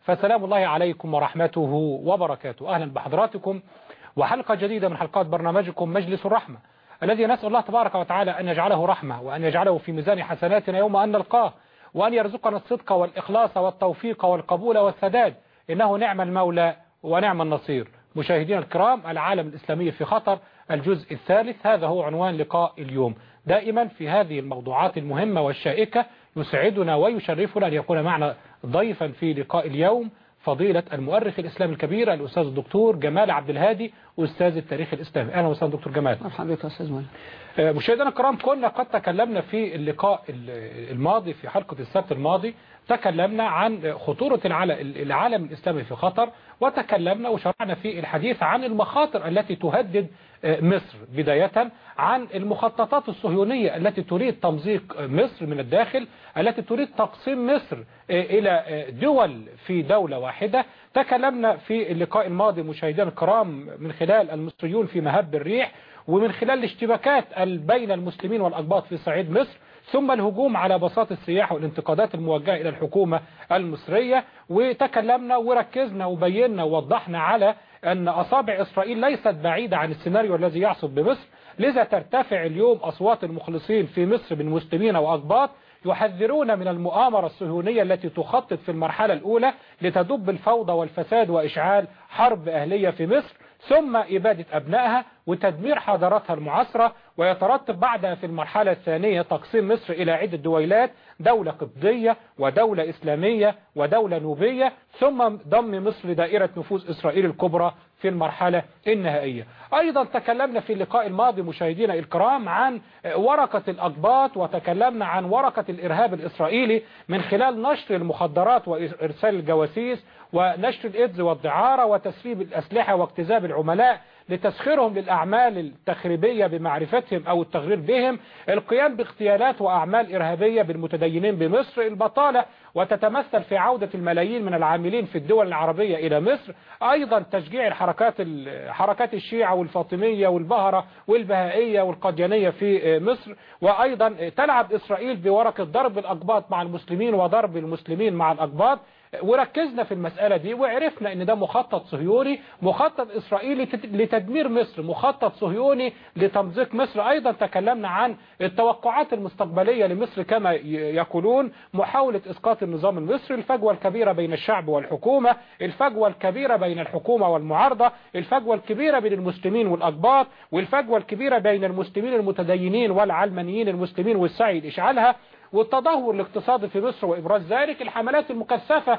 فسلام الله عليكم ورحمته وبركاته. أهلا بحضراتكم. وحلقة جديدة من حلقات برنامجكم مجلس الرحمة الذي نسأل الله تبارك وتعالى أن يجعله رحمة وأن يجعله في ميزان حسناتنا يوم أن نلقاه وأن يرزقنا الصدق والإخلاص والتوفيق والقبول والسداد. إنه نعم المولى ونعم النصير. مشاهدينا الكرام العالم الإسلامي في خطر الجزء الثالث. هذا هو عنوان لقاء اليوم. دائما في هذه الموضوعات المهمة والشائكة يسعدنا ويشرفنا أن يكون معنا ضيفا في لقاء اليوم فضيلة المؤرخ الإسلامي الكبير الأستاذ الدكتور جمال عبد الهادي أستاذ التاريخ الإسلامي. أهلا وسهلا دكتور جمال. مرحبا بك أستاذ مال مشاهدينا الكرام كنا قد تكلمنا في اللقاء الماضي في حلقة السبت الماضي تكلمنا عن خطورة العالم الإسلامي في خطر وتكلمنا وشرعنا في الحديث عن المخاطر التي تهدد مصر بداية عن المخططات الصهيونية التي تريد تمزيق مصر من الداخل التي تريد تقسيم مصر إلى دول في دولة واحدة. تكلمنا في اللقاء الماضي مشاهدينا الكرام من خلال المصريون في مهب الريح ومن خلال الاشتباكات بين المسلمين والأقباط في صعيد مصر ثم الهجوم على بساط السياح والانتقادات الموجهة إلى الحكومة المصرية. وتكلمنا وركزنا وبينا ووضحنا على أن أصابع إسرائيل ليست بعيدة عن السيناريو الذي يحصل بمصر لذا ترتفع اليوم أصوات المخلصين في مصر من مسلمين وأقباط يحذرون من المؤامرة الصهيونية التي تخطط في المرحلة الأولى لتدب الفوضى والفساد وإشعال حرب أهلية في مصر ثم إبادة أبنائها وتدمير حضاراتها المعاصرة ويترتب بعدها في المرحلة الثانية تقسيم مصر إلى عدة دويلات دولة قبطية ودولة إسلامية ودولة نوبية ثم ضم مصر لدائرة نفوذ إسرائيل الكبرى في المرحلة النهائية. أيضا تكلمنا في اللقاء الماضي مشاهدينا الكرام عن ورقة الأقباط وتكلمنا عن ورقة الإرهاب الإسرائيلي من خلال نشر المخدرات وإرسال الجواسيس ونشر الإيدز والدعارة وتسريب الأسلحة واكتذاب العملاء لتسخيرهم للأعمال التخريبية بمعرفتهم أو التغرير بهم. القيام باغتيالات وأعمال إرهابية بالمتدينين بمصر. البطالة وتتمثل في عودة الملايين من العاملين في الدول العربية إلى مصر. أيضا تشجيع الحركات حركات الشيعة والفاطمية والبهرة والبهائية والقديانية في مصر. وأيضا تلعب إسرائيل بورقة ضرب الأقباط مع المسلمين وضرب المسلمين مع الأقباط. وركزنا في المسألة دي وعرفنا إن ده مخطط صهيوني مخطط إسرائيلي لتدمير مصر مخطط صهيوني لتمزيق مصر. أيضا تكلمنا عن التوقعات المستقبلية لمصر كما يقولون محاولة إسقاط النظام المصري الفجوة الكبيرة بين الشعب والحكومة الفجوة الكبيرة بين الحكومة والمعارضة الفجوة الكبيرة بين المسلمين والأقباط والفجوة الكبيرة بين المسلمين المتدينين والعلمانيين المسلمين والسعي لإشعالها. والتدهور الاقتصادي في مصر وإبراز ذلك الحملات المكثفة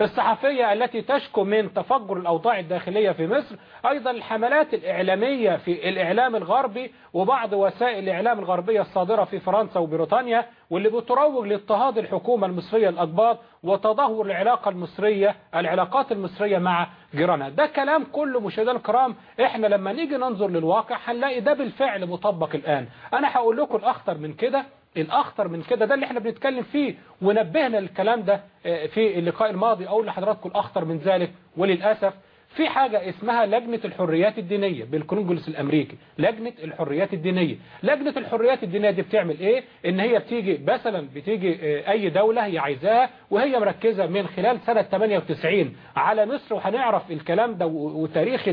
الصحفية التي تشكو من تفجر الأوضاع الداخلية في مصر أيضا الحملات الإعلامية في الإعلام الغربي وبعض وسائل الإعلام الغربية الصادرة في فرنسا وبريطانيا واللي بتروج لاضطهاد الحكومة المصرية الأقباط وتدهور العلاقة المصرية العلاقات المصرية مع جيرانها. ده كلام كله مشاهدينا الكرام. إحنا لما نيجي ننظر للواقع هنلاقي ده بالفعل مطبق الآن. أنا هقول لكم الأخطر من كده. الأخطر من كده ده اللي إحنا بنتكلم فيه ونبهنا للكلام ده في اللقاء الماضي أقول لحضراتكم الأخطر من ذلك وللأسف في حاجة اسمها لجنة الحريات الدينية بالكونجرس الأمريكي. لجنة الحريات الدينية. لجنة الحريات الدينية دي بتعمل إيه؟ إن هي بتيجي مثلا بتيجي أي دولة هي عايزاها وهي مركزة من خلال سنة 98 على مصر وهنعرف الكلام ده وتاريخ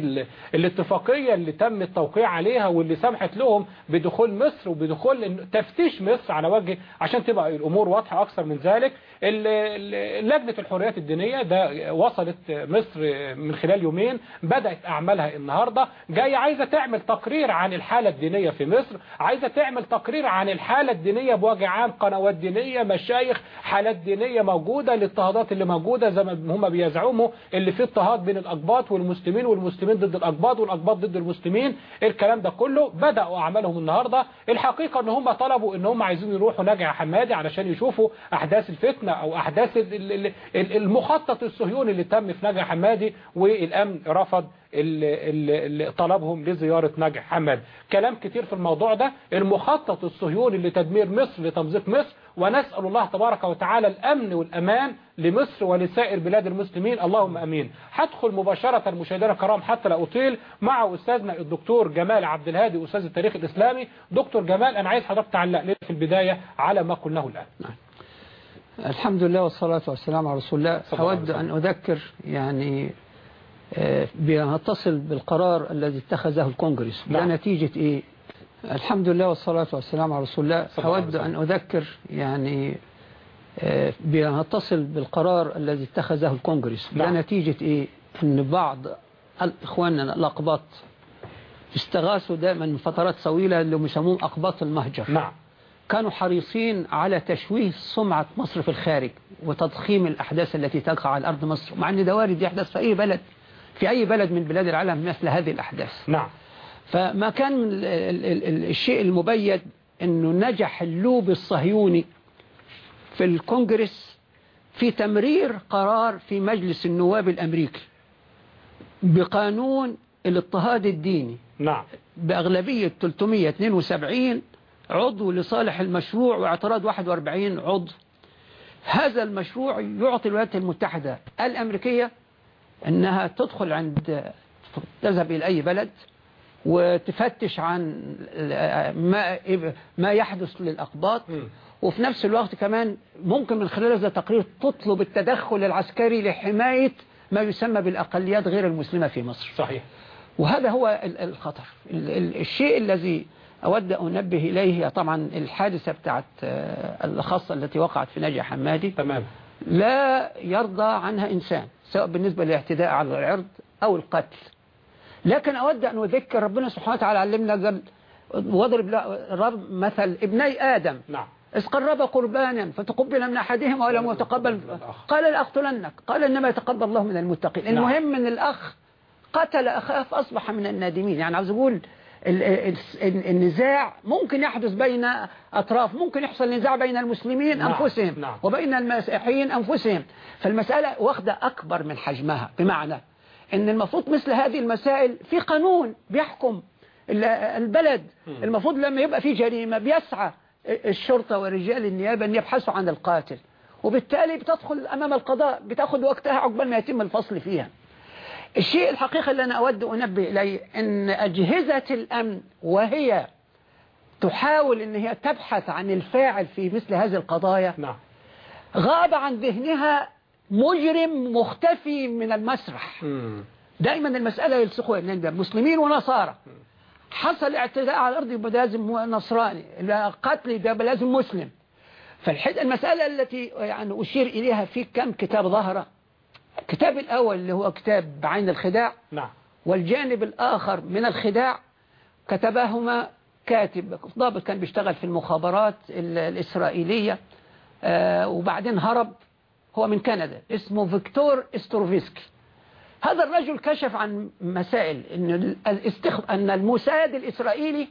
الاتفاقية اللي تم التوقيع عليها واللي سمحت لهم بدخول مصر وبدخول تفتيش مصر على وجه عشان تبقى الأمور واضحة أكثر من ذلك. لجنة الحريات الدينية ده وصلت مصر من خلال يومين بدأت أعمالها النهاردة جاية عايزة تعمل تقرير عن الحالة الدينية في مصر عايزة تعمل تقرير عن الحالة الدينية بوجه عام قنوات دينية مشايخ حالات دينية موجودة الاضطهادات اللي موجودة زي ما هم بيزعموا اللي فيه اضطهاد بين الأقباط والمسلمين والمسلمين ضد الأقباط والأقباط ضد المسلمين الكلام ده كله بدأوا أعمالهم النهاردة. الحقيقة إن هم طلبوا إن هم عايزين يروحوا ناجع حمادي علشان يشوفوا أحداث الفتنة أو أحداث المخطط الصهيوني اللي تم في نجع حمادي والأمن رفض طلبهم لزيارة نجع حمادي كلام كتير في الموضوع ده. المخطط الصهيوني لتدمير مصر لتمزيق مصر ونسأل الله تبارك وتعالى الأمن والأمان لمصر ولسائر بلاد المسلمين. اللهم أمين. هدخل مباشرة مشاهدينا الكرام حتى لا أطيل مع أستاذنا الدكتور جمال عبد الهادي أستاذ التاريخ الإسلامي. دكتور جمال أنا عايز حضرتك تعلق لنا في البداية على ما قلناه الآن. الحمد لله والصلاة والسلام على رسول الله. أود أن أذكر يعني بأن أتصل بالقرار الذي اتخذه الكونغرس. نعم. نتيجة إيه؟ الحمد لله والصلاة والسلام على رسول الله. أود أن أذكر يعني بأن أتصل بالقرار الذي اتخذه الكونغرس. نعم. نتيجة إيه؟ أن بعض إخواننا الأقباط استغاثوا دائما من فترات طويلة اللي يسموهم أقباط المهجر. نعم. كانوا حريصين على تشويه سمعة مصر في الخارج وتضخيم الأحداث التي تقع على أرض مصر مع أن ده وارد يحدث في أي بلد. في أي بلد من بلاد العالم مثل هذه الأحداث. نعم. فما كان من الشيء المبين أنه نجح اللوب الصهيوني في الكونجرس في تمرير قرار في مجلس النواب الأمريكي بقانون الاضطهاد الديني. نعم. بأغلبية 372 عضو لصالح المشروع واعتراض 41 عضو. هذا المشروع يعطي الولايات المتحدة الأمريكية أنها تدخل عند تذهب إلى أي بلد وتفتش عن ما ما يحدث للأقباط. وفي نفس الوقت كمان ممكن من خلال هذا التقرير تطلب التدخل العسكري لحماية ما يسمى بالأقليات غير المسلمة في مصر. صحيح. وهذا هو ال- الخطر. ال- ال- الشيء الذي أود أن أنبه إليه طبعا الحادثة بتاعت آه، الخاصة التي وقعت في ناجي حمادي. تمام. لا يرضى عنها إنسان. سواء بالنسبة للاعتداء على العرض أو القتل. لكن أود أن أذكر ربنا سبحانه وتعالى علمنا قال واضرب مثل ابني آدم. نعم. إذ قرب قربانا فتقبل من أحدهما ولم يتقبل. قال لأقتلنك. قال إنما يتقبل الله من المتقين. نعم. المهم أن الأخ قتل أخاه فأصبح من النادمين. يعني عاوز أقول النزاع ممكن يحدث بين أطراف ممكن يحصل نزاع بين المسلمين نعم. أنفسهم نعم. وبين المسيحيين أنفسهم فالمسألة واخدة أكبر من حجمها بمعنى أن المفروض مثل هذه المسائل في قانون بيحكم ال- البلد المفروض لما يبقى في جريمة بيسعى الشرطة ورجال النيابة أن يبحثوا عن القاتل وبالتالي بتدخل أمام القضاء بتاخد وقتها عقبال ما يتم الفصل فيها الشيء الحقيقي اللي أنا أود أنبه إليه أن أجهزة الأمن وهي تحاول أن هي تبحث عن الفاعل في مثل هذه القضايا نعم. غاب عن ذهنها مجرم مختفي من المسرح. مم. دائما المسألة يلصقوا ده مسلمين ونصارى. حصل اعتداء على الأرض يبقى لازم نصراني قتل يبقى لازم مسلم. فالحد المسألة التي يعني أشير إليها في كم كتاب ظهر الكتاب الأول اللي هو كتاب بعين الخداع نعم. والجانب الآخر من الخداع كتبهما كاتب ضابط كان بيشتغل في المخابرات ال- الإسرائيلية آه، وبعدين هرب هو من كندا اسمه فيكتور استروفسكي هذا الرجل كشف عن مسائل إن الاستخ... أن الموساد الإسرائيلي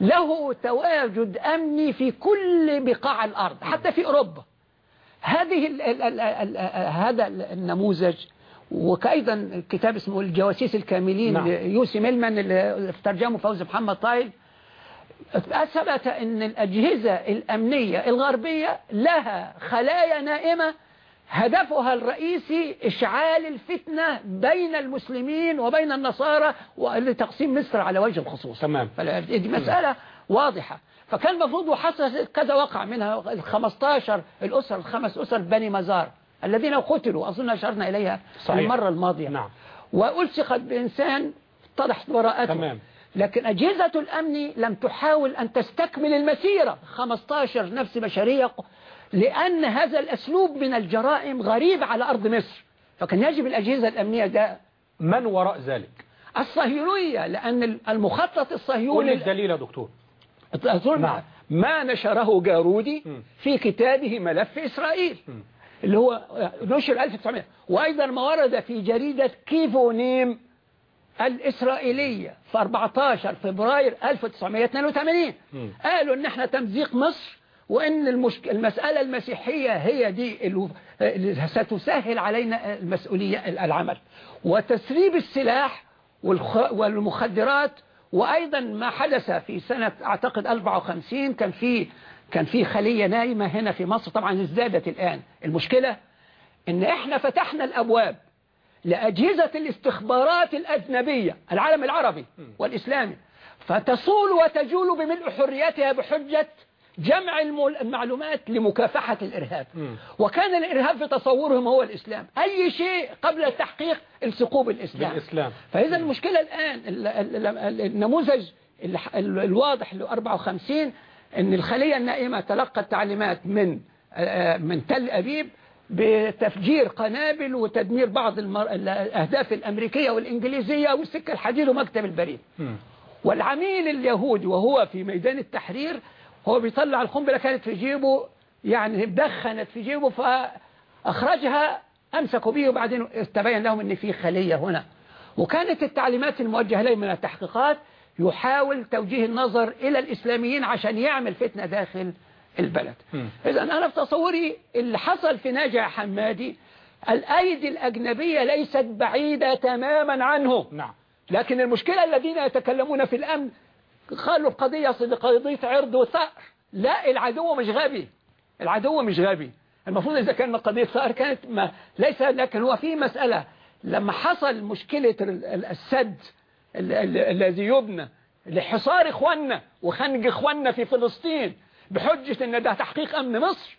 له تواجد أمني في كل بقاع الأرض حتى في أوروبا. هذه ال ال ال ال هذا النموذج. وكأيضا كتاب اسمه الجواسيس الكاملين نعم. يوسي ميلمان اللي ترجمه فوز محمد طايل أثبت أن الأجهزة الأمنية الغربية لها خلايا نائمة. هدفها الرئيسي إشعال الفتنة بين المسلمين وبين النصارى ولتقسيم مصر على وجه الخصوص. تمام. دي مسألة واضحة. فكان المفروض وحصل كذا وقع منها ال 15 الأسر الخمس أسر بني مزار الذين قتلوا أظن أشرنا إليها صحيح. المرة الماضية. نعم. وألصقت بإنسان اتضحت براءته تمام. لكن أجهزة الأمن لم تحاول أن تستكمل المسيرة. 15 نفس بشرية لأن هذا الأسلوب من الجرائم غريب على أرض مصر. فكان يجب الأجهزة الأمنية ده. من وراء ذلك؟ الصهيونية لأن المخطط قول الصهيوني الدليل يا دكتور. نعم. ما نشره جارودي. في كتابه ملف إسرائيل. اللي هو نشر 1900 وأيضا ما ورد في جريدة كيفونيم الإسرائيلية في 14 فبراير 1982 م. قالوا إن إحنا تمزيق مصر وإن المشك... المسألة المسيحية هي دي اللي اللي ستسهل علينا المسؤولية العمل وتسريب السلاح والخ... والمخدرات وأيضا ما حدث في سنة أعتقد 54 كان في كان في خلية نايمة هنا في مصر طبعا ازدادت الآن. المشكلة إن إحنا فتحنا الأبواب لأجهزة الاستخبارات الأجنبية العالم العربي والإسلامي فتصول وتجول بملء حريتها بحجة جمع المعلومات لمكافحة الإرهاب. وكان الإرهاب في تصورهم هو الإسلام أي شيء قبل التحقيق السقوط بالإسلام بالإسلام فإذا المشكلة الآن ال- ال- ال- النموذج ال- ال- الواضح ل 54 أن الخلية النائمة تلقت تعليمات من آه، من تل أبيب بتفجير قنابل وتدمير بعض. الأهداف الأمريكية والإنجليزية والسكة الحديد ومكتب البريد. والعميل اليهودي وهو في ميدان التحرير هو بيطلع القنبلة كانت في جيبه يعني دخنت في جيبه فأخرجها أمسكوا به وبعدين تبين لهم أن في خلية هنا. وكانت التعليمات الموجهة له من التحقيقات يحاول توجيه النظر إلى الإسلاميين عشان يعمل فتنة داخل البلد. إذا أنا في تصوري اللي حصل في ناجع حمادي الأيدي الأجنبية ليست بعيدة تماما عنه. نعم. لكن المشكلة الذين يتكلمون في الأمن قالوا القضية قضية عرض وثأر. لا العدو مش غبي. العدو مش غبي. المفروض إذا كان قضية ثأر كانت ما ليس لكن هو في مسألة. لما حصل مشكلة ال- ال- السد ال- ال- الذي يبنى لحصار إخواننا وخنق إخواننا في فلسطين بحجة أن ده تحقيق أمن مصر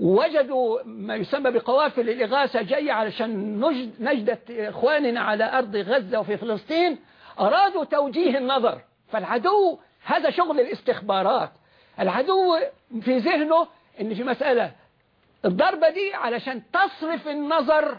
وجدوا ما يسمى بقوافل الإغاثة جاية علشان نجد نجدة إخواننا على أرض غزة وفي فلسطين أرادوا توجيه النظر. فالعدو هذا شغل الاستخبارات. العدو في ذهنه إن في مسألة الضربة دي علشان تصرف النظر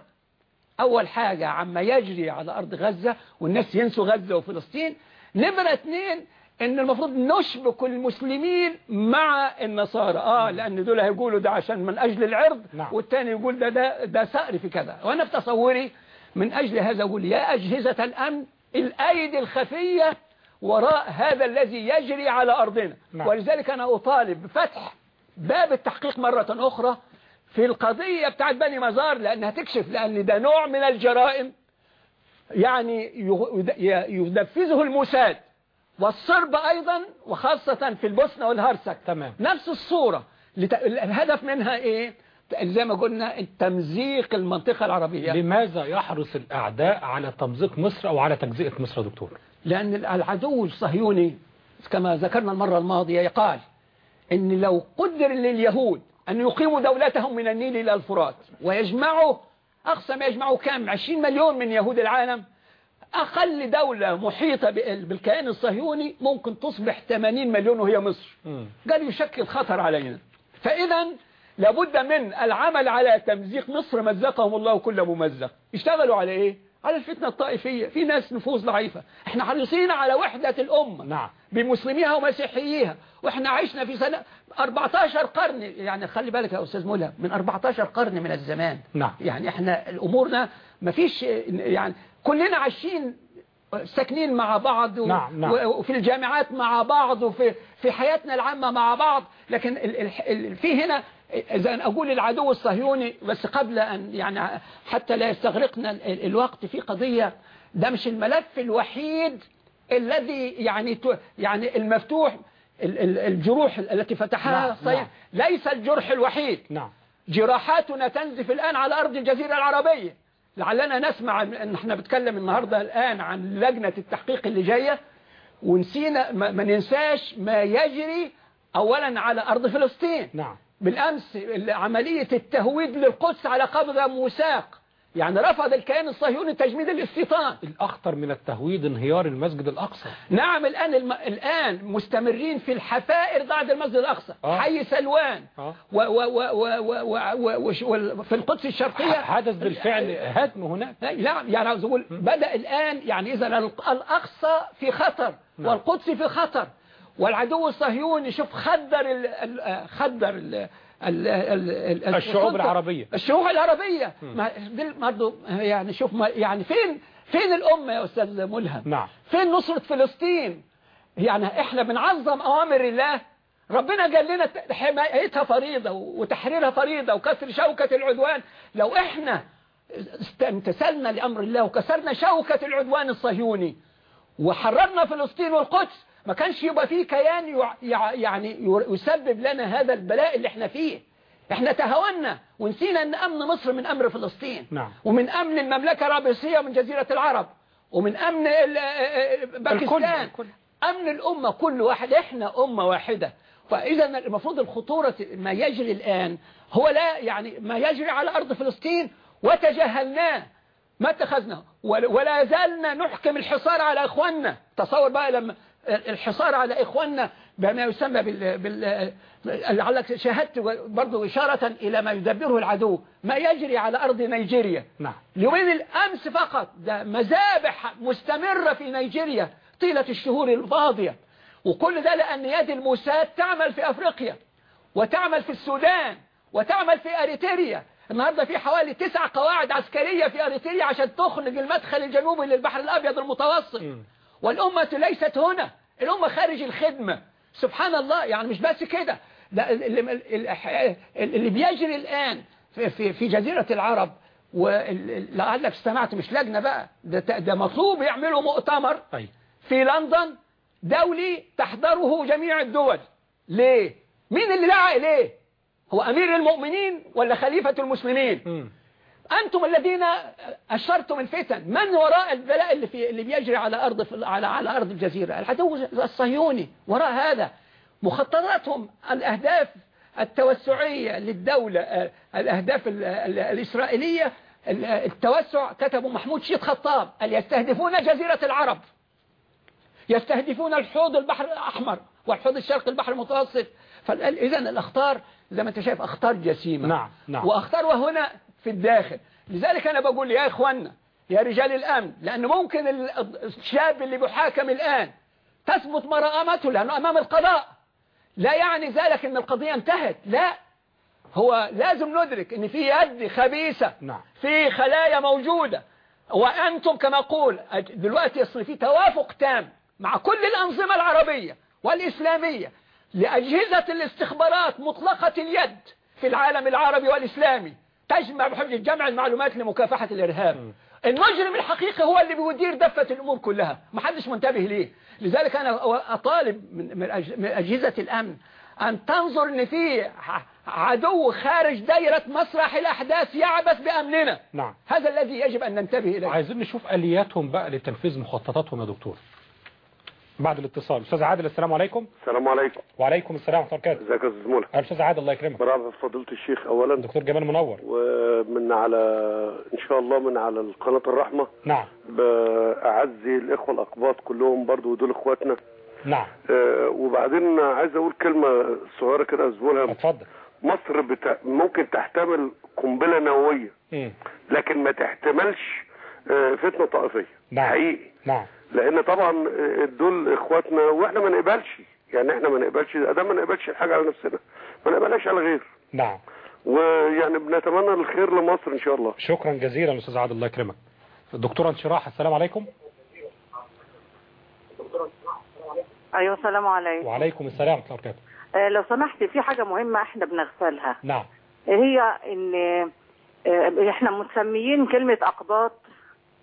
أول حاجة عما يجري على أرض غزة والناس ينسوا غزة وفلسطين. نمرة اثنين إن المفروض نشبك المسلمين مع النصارى. آه لأن دول هيقولوا ده عشان من أجل العرض نعم. والتاني يقول ده ده ده ثأر في كذا. وأنا في تصوري من أجل هذا أقول يا أجهزة الأمن الأيدي الخفية وراء هذا الذي يجري على أرضنا. نعم. ولذلك أنا أطالب بفتح باب التحقيق مرة أخرى في القضية بتاعت بني مزار لأنها تكشف لأن ده نوع من الجرائم يعني ينفذه الموساد والصرب أيضا وخاصة في البوسنة والهرسك. تمام. نفس الصورة. لت... الهدف منها إيه؟ زي ما قلنا تمزيق المنطقة العربية. لماذا يحرص الأعداء على تمزيق مصر أو على تجزئة مصر دكتور؟ لأن العدو الصهيوني كما ذكرنا المرة الماضية قال إن لو قدر لليهود أن يقيموا دولتهم من النيل إلى الفرات ويجمعوا أقصى ما يجمعوا كام؟ 20 مليون من يهود العالم أقل دولة محيطة بال- بالكيان الصهيوني ممكن تصبح 80 مليون وهي مصر. قال يشكل خطر علينا. فإذا لابد من العمل على تمزيق مصر مزقهم الله كل ممزق. اشتغلوا على إيه؟ على الفتنة الطائفية في ناس نفوذ ضعيفة. إحنا حريصين على وحدة الأمة. نعم. بمسلميها ومسيحييها. وإحنا عشنا في سنة 14 قرن. يعني خلي بالك يا أستاذ مولى من 14 قرن من الزمان. نعم. يعني إحنا الأمورنا ما فيش يعني كلنا عايشين ساكنين مع بعض و... نعم، نعم. وفي الجامعات مع بعض وفي في حياتنا العامة مع بعض. لكن ال... ال... ال... في هنا إذا أقول العدو الصهيوني بس قبل أن يعني حتى لا يستغرقنا ال... الوقت في قضية ده مش الملف الوحيد الذي يعني. يعني المفتوح ال... ال- الجروح التي فتحها نعم، الصهيون نعم. ليس الجرح الوحيد. نعم. جراحاتنا تنزف الآن على أرض الجزيرة العربية. لعلنا نسمع أن إحنا بتكلم النهاردة الآن عن لجنة التحقيق اللي جاية. ونسينا ما ما ننساش ما يجري أولا على أرض فلسطين. نعم. بالأمس عملية التهويد للقدس على قبضة موساق يعني رفض الكيان الصهيوني تجميد الاستيطان. الأخطر من التهويد انهيار المسجد الأقصى. نعم الآن الم... الآن مستمرين في الحفائر بعد المسجد الأقصى. آه. حي سلوان. آه. و... و... و... و... و... و... وال- في القدس الشرقية. حدث بالفعل هدم هناك. لا يعني عاوز أقول بدأ الآن يعني إذا ال- الأقصى في خطر نعم. والقدس في خطر. والعدو الصهيوني شوف خدر ال... ال... خدر ال... ال... ال... ال... الشعوب السلطة- العربية. الشعوب العربية. برضه يعني شوف ما يعني فين فين الأمة يا أستاذ ملهم؟ نعم. فين نصرة فلسطين؟ يعني إحنا بنعظم أوامر الله. ربنا قال لنا حمايتها فريضة وتحريرها فريضة وكسر شوكة العدوان. لو إحنا امتثلنا لأمر الله وكسرنا شوكة العدوان الصهيوني وحررنا فلسطين والقدس ما كانش يبقى فيه كيان يع- يع- يعني يسبب لنا هذا البلاء اللي إحنا فيه. إحنا تهاونا ونسينا ان أمن مصر من أمر فلسطين. نعم. ومن أمن المملكة العربية ومن جزيرة العرب. ومن أمن باكستان. الكل. أمن الأمة كل واحد. إحنا أمة واحدة. فإذا المفروض الخطورة ما يجري الآن هو لا يعني ما يجري على أرض فلسطين وتجاهلناه. ما اتخذنا. ول- ولا زالنا نحكم الحصار على إخواننا. تصور بقى لما الحصار على إخواننا بما يسمى بال, بال... لعلك شاهدت برضو إشارة إلى ما يدبره العدو ما يجري على أرض نيجيريا. نعم. اليومين الأمس فقط ده مذابح مستمرة في نيجيريا طيلة الشهور الماضية وكل ده لأن يد الموساد تعمل في أفريقيا وتعمل في السودان وتعمل في أريتريا. النهاردة في حوالي تسع قواعد عسكرية في أريتريا عشان تخرج المدخل الجنوبي للبحر الأبيض المتوسط. والأمة ليست هنا الأمة خارج الخدمة سبحان الله يعني مش بس كده ده اللي, بيجري الآن في, في, في جزيرة العرب ولعلك استمعت مش لجنة بقى ده, ده مطلوب يعملوا مؤتمر أي في لندن دولي تحضره جميع الدول ليه؟ مين اللي دعا إليه؟ هو أمير المؤمنين ولا خليفة المسلمين؟ أنتم الذين أشرتم الفتن. من وراء البلاء اللي, في اللي بيجري على أرض على على أرض الجزيرة؟ العدو الصهيوني وراء هذا. مخططاتهم الأهداف التوسعية للدولة آه، الأهداف ال- ال- الإسرائيلية ال- التوسع. كتبوا محمود شيد خطاب قال يستهدفون جزيرة العرب. يستهدفون الحوض البحر الأحمر والحوض الشرقي البحر المتوسط. فإذا الأخطار زي ما أنت شايف أخطار جسيمة. نعم، نعم. وأخطار وهنا في الداخل. لذلك أنا بقول يا إخوانا يا رجال الأمن لأن ممكن ال- الشاب اللي بيحاكم الآن تثبت براءته لأنه أمام القضاء. لا يعني ذلك أن القضية انتهت لا. هو لازم ندرك أن في يد خبيثة نعم. في خلايا موجودة. وأنتم كما أقول دلوقتي يصير في توافق تام مع كل الأنظمة العربية والإسلامية لأجهزة الاستخبارات مطلقة اليد في العالم العربي والإسلامي. تجمع بحجة جمع المعلومات لمكافحة الإرهاب. المجرم الحقيقي هو اللي بيدير دفة الأمور كلها. ما حدش منتبه ليه. لذلك أنا أطالب من من أج- من أجهزة الأمن أن تنظر أن في عدو خارج دائرة مسرح الأحداث يعبث بأمننا. نعم. هذا الذي يجب أن ننتبه إليه. عايزين نشوف آلياتهم بقى لتنفيذ مخططاتهم يا دكتور. بعد الاتصال. أستاذ عادل السلام عليكم. السلام عليكم. وعليكم السلام ورحمة الله وبركاته. ازيك يا أستاذ مولى أستاذ عادل الله يكرمك. برافو فضيلة الشيخ اولا. دكتور جمال منور. ومن على إن شاء الله من على القناة الرحمة. نعم. بأعزي الإخوة الأقباط كلهم برضو ودول إخواتنا. نعم. آه، وبعدين عايز أقول كلمة صغيرة كده ازولها اتفضل. مصر بتا... ممكن تحتمل قنبلة نووية. لكن ما تحتملش آه، فتنة طائفية. نعم. حقيقي. نعم. لأن طبعا دول اخواتنا وإحنا ما نقبلش. يعني إحنا ما نقبلش ادام ما نقبلش الحاجة على نفسنا ما نقبلهاش على غير. نعم. ويعني بنتمنى الخير لمصر إن شاء الله. شكرا جزيلا أستاذ عادل الله يكرمك. الدكتورة انشراح السلام عليكم. أيوه السلام عليكم. وعليكم السلام ورحمة الله وبركاته. آه لو سمحت في حاجة مهمة إحنا بنغفلها نعم. هي إن آه إحنا مسميين كلمة أقباط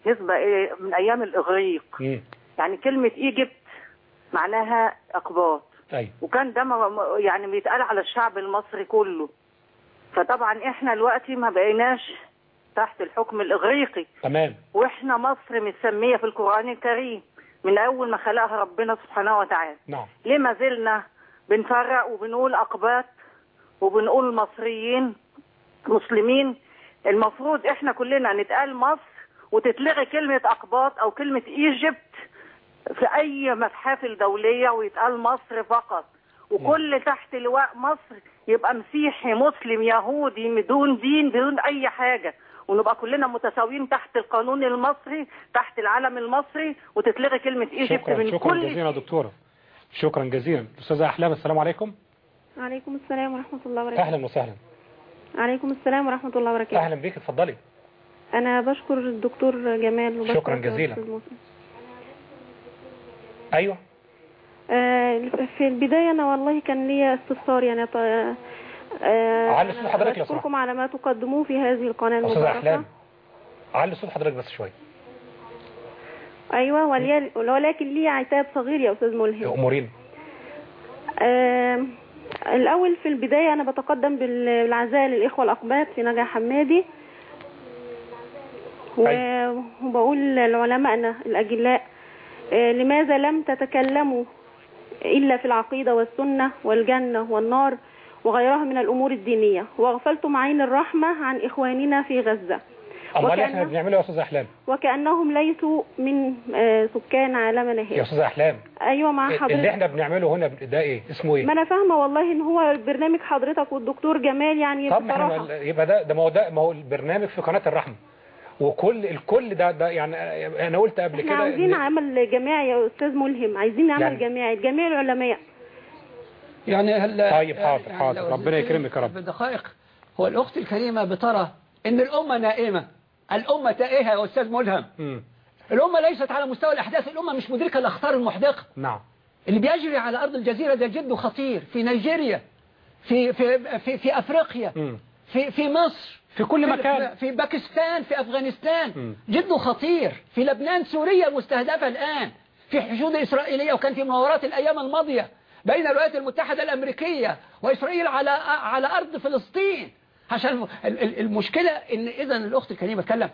نسبة إيه من أيام الإغريق. مم. يعني كلمة إيجيبت معناها أقباط. أيوة وكان ده يعني بيتقال على الشعب المصري كله. فطبعا إحنا دلوقتي ما بقيناش تحت الحكم الإغريقي. تمام. وإحنا مصر متسمية في القرآن الكريم من أول ما خلقها ربنا سبحانه وتعالى. نعم. ليه ما زلنا بنفرق وبنقول أقباط وبنقول مصريين مسلمين. المفروض إحنا كلنا نتقال مصر وتتلغي كلمة أقباط أو كلمة إيجيبت في أي متحافل دولية ويتقال مصر فقط. وكل تحت لواء مصر يبقى مسيحي مسلم يهودي بدون دين بدون أي حاجة. ونبقى كلنا متساويين تحت القانون المصري تحت العلم المصري وتتلغي كلمة إيجيبت شكرا من شكرا كل جزيلا يا دكتورة. شكرا جزيلا. أستاذة أحلام السلام عليكم. عليكم السلام ورحمة الله وبركاته. أهلا وسهلا. عليكم السلام ورحمة الله وبركاته. أهلا بيك اتفضلي. أنا بشكر الدكتور جمال وبشكر شكراً جزيلاً. أيوة. آه، في البداية أنا والله كان لي استفسار يعني ط- آه، علي صوت حضرتك لو بشكركم على ما تقدموه في هذه القناة المباركة. أحلام. علي صوت حضرتك بس شوية أيوة ولي- ولكن لي عتاب صغير يا أستاذ ملهم. أمورين آه، الأول في البداية أنا بتقدم بال- بالعزاء للإخوة الأقباط في نجا حمادي. وبقول لعلمائنا الأجلاء آه، لماذا لم تتكلموا إلا في العقيدة والسنة والجنة والنار وغيرها من الأمور الدينية؟ وغفلتم عين الرحمة عن إخواننا في غزة. أمال وكأن- إحنا بنعمله يا أستاذ أحلام؟ وكأنهم ليسوا من آه، سكان عالمنا يا هذا أستاذ أحلام أيوة مع اللي حضرتك. إحنا بنعمله هنا ده إيه؟ اسمه إيه؟ ما أنا فاهمة والله إن هو برنامج حضرتك والدكتور جمال يعني طب بصراحة. يبقى ده ده ما هو ده ما هو البرنامج في قناة الرحمة. وكل الكل ده ده يعني أنا قلت قبل إحنا كده عاوزين إن- عمل جماعي يا أستاذ ملهم عايزين عمل يعني- جماعي جميع العلماء يعني هل طيب، حاضر، يعني حاضر. ربنا يكرمك يا رب. بدقائق هو الأخت الكريمة بترى إن الأمة نائمة الأمة تائهة يا أستاذ ملهم مم. الأمة ليست على مستوى الأحداث الأمة مش مدركة الأخطار المحدقة نعم اللي بيجري على أرض الجزيرة ده جد خطير في نيجيريا في في في, في أفريقيا مم. في في مصر في كل مكان. في باكستان في أفغانستان. مم. جد خطير. في لبنان سوريا المستهدفة الآن. في حشود إسرائيلية وكان في مناورات الأيام الماضية بين الولايات المتحدة الأمريكية وإسرائيل على على أرض فلسطين. عشان ال- ال- المشكلة إن إذا الأخت الكريمة تكلم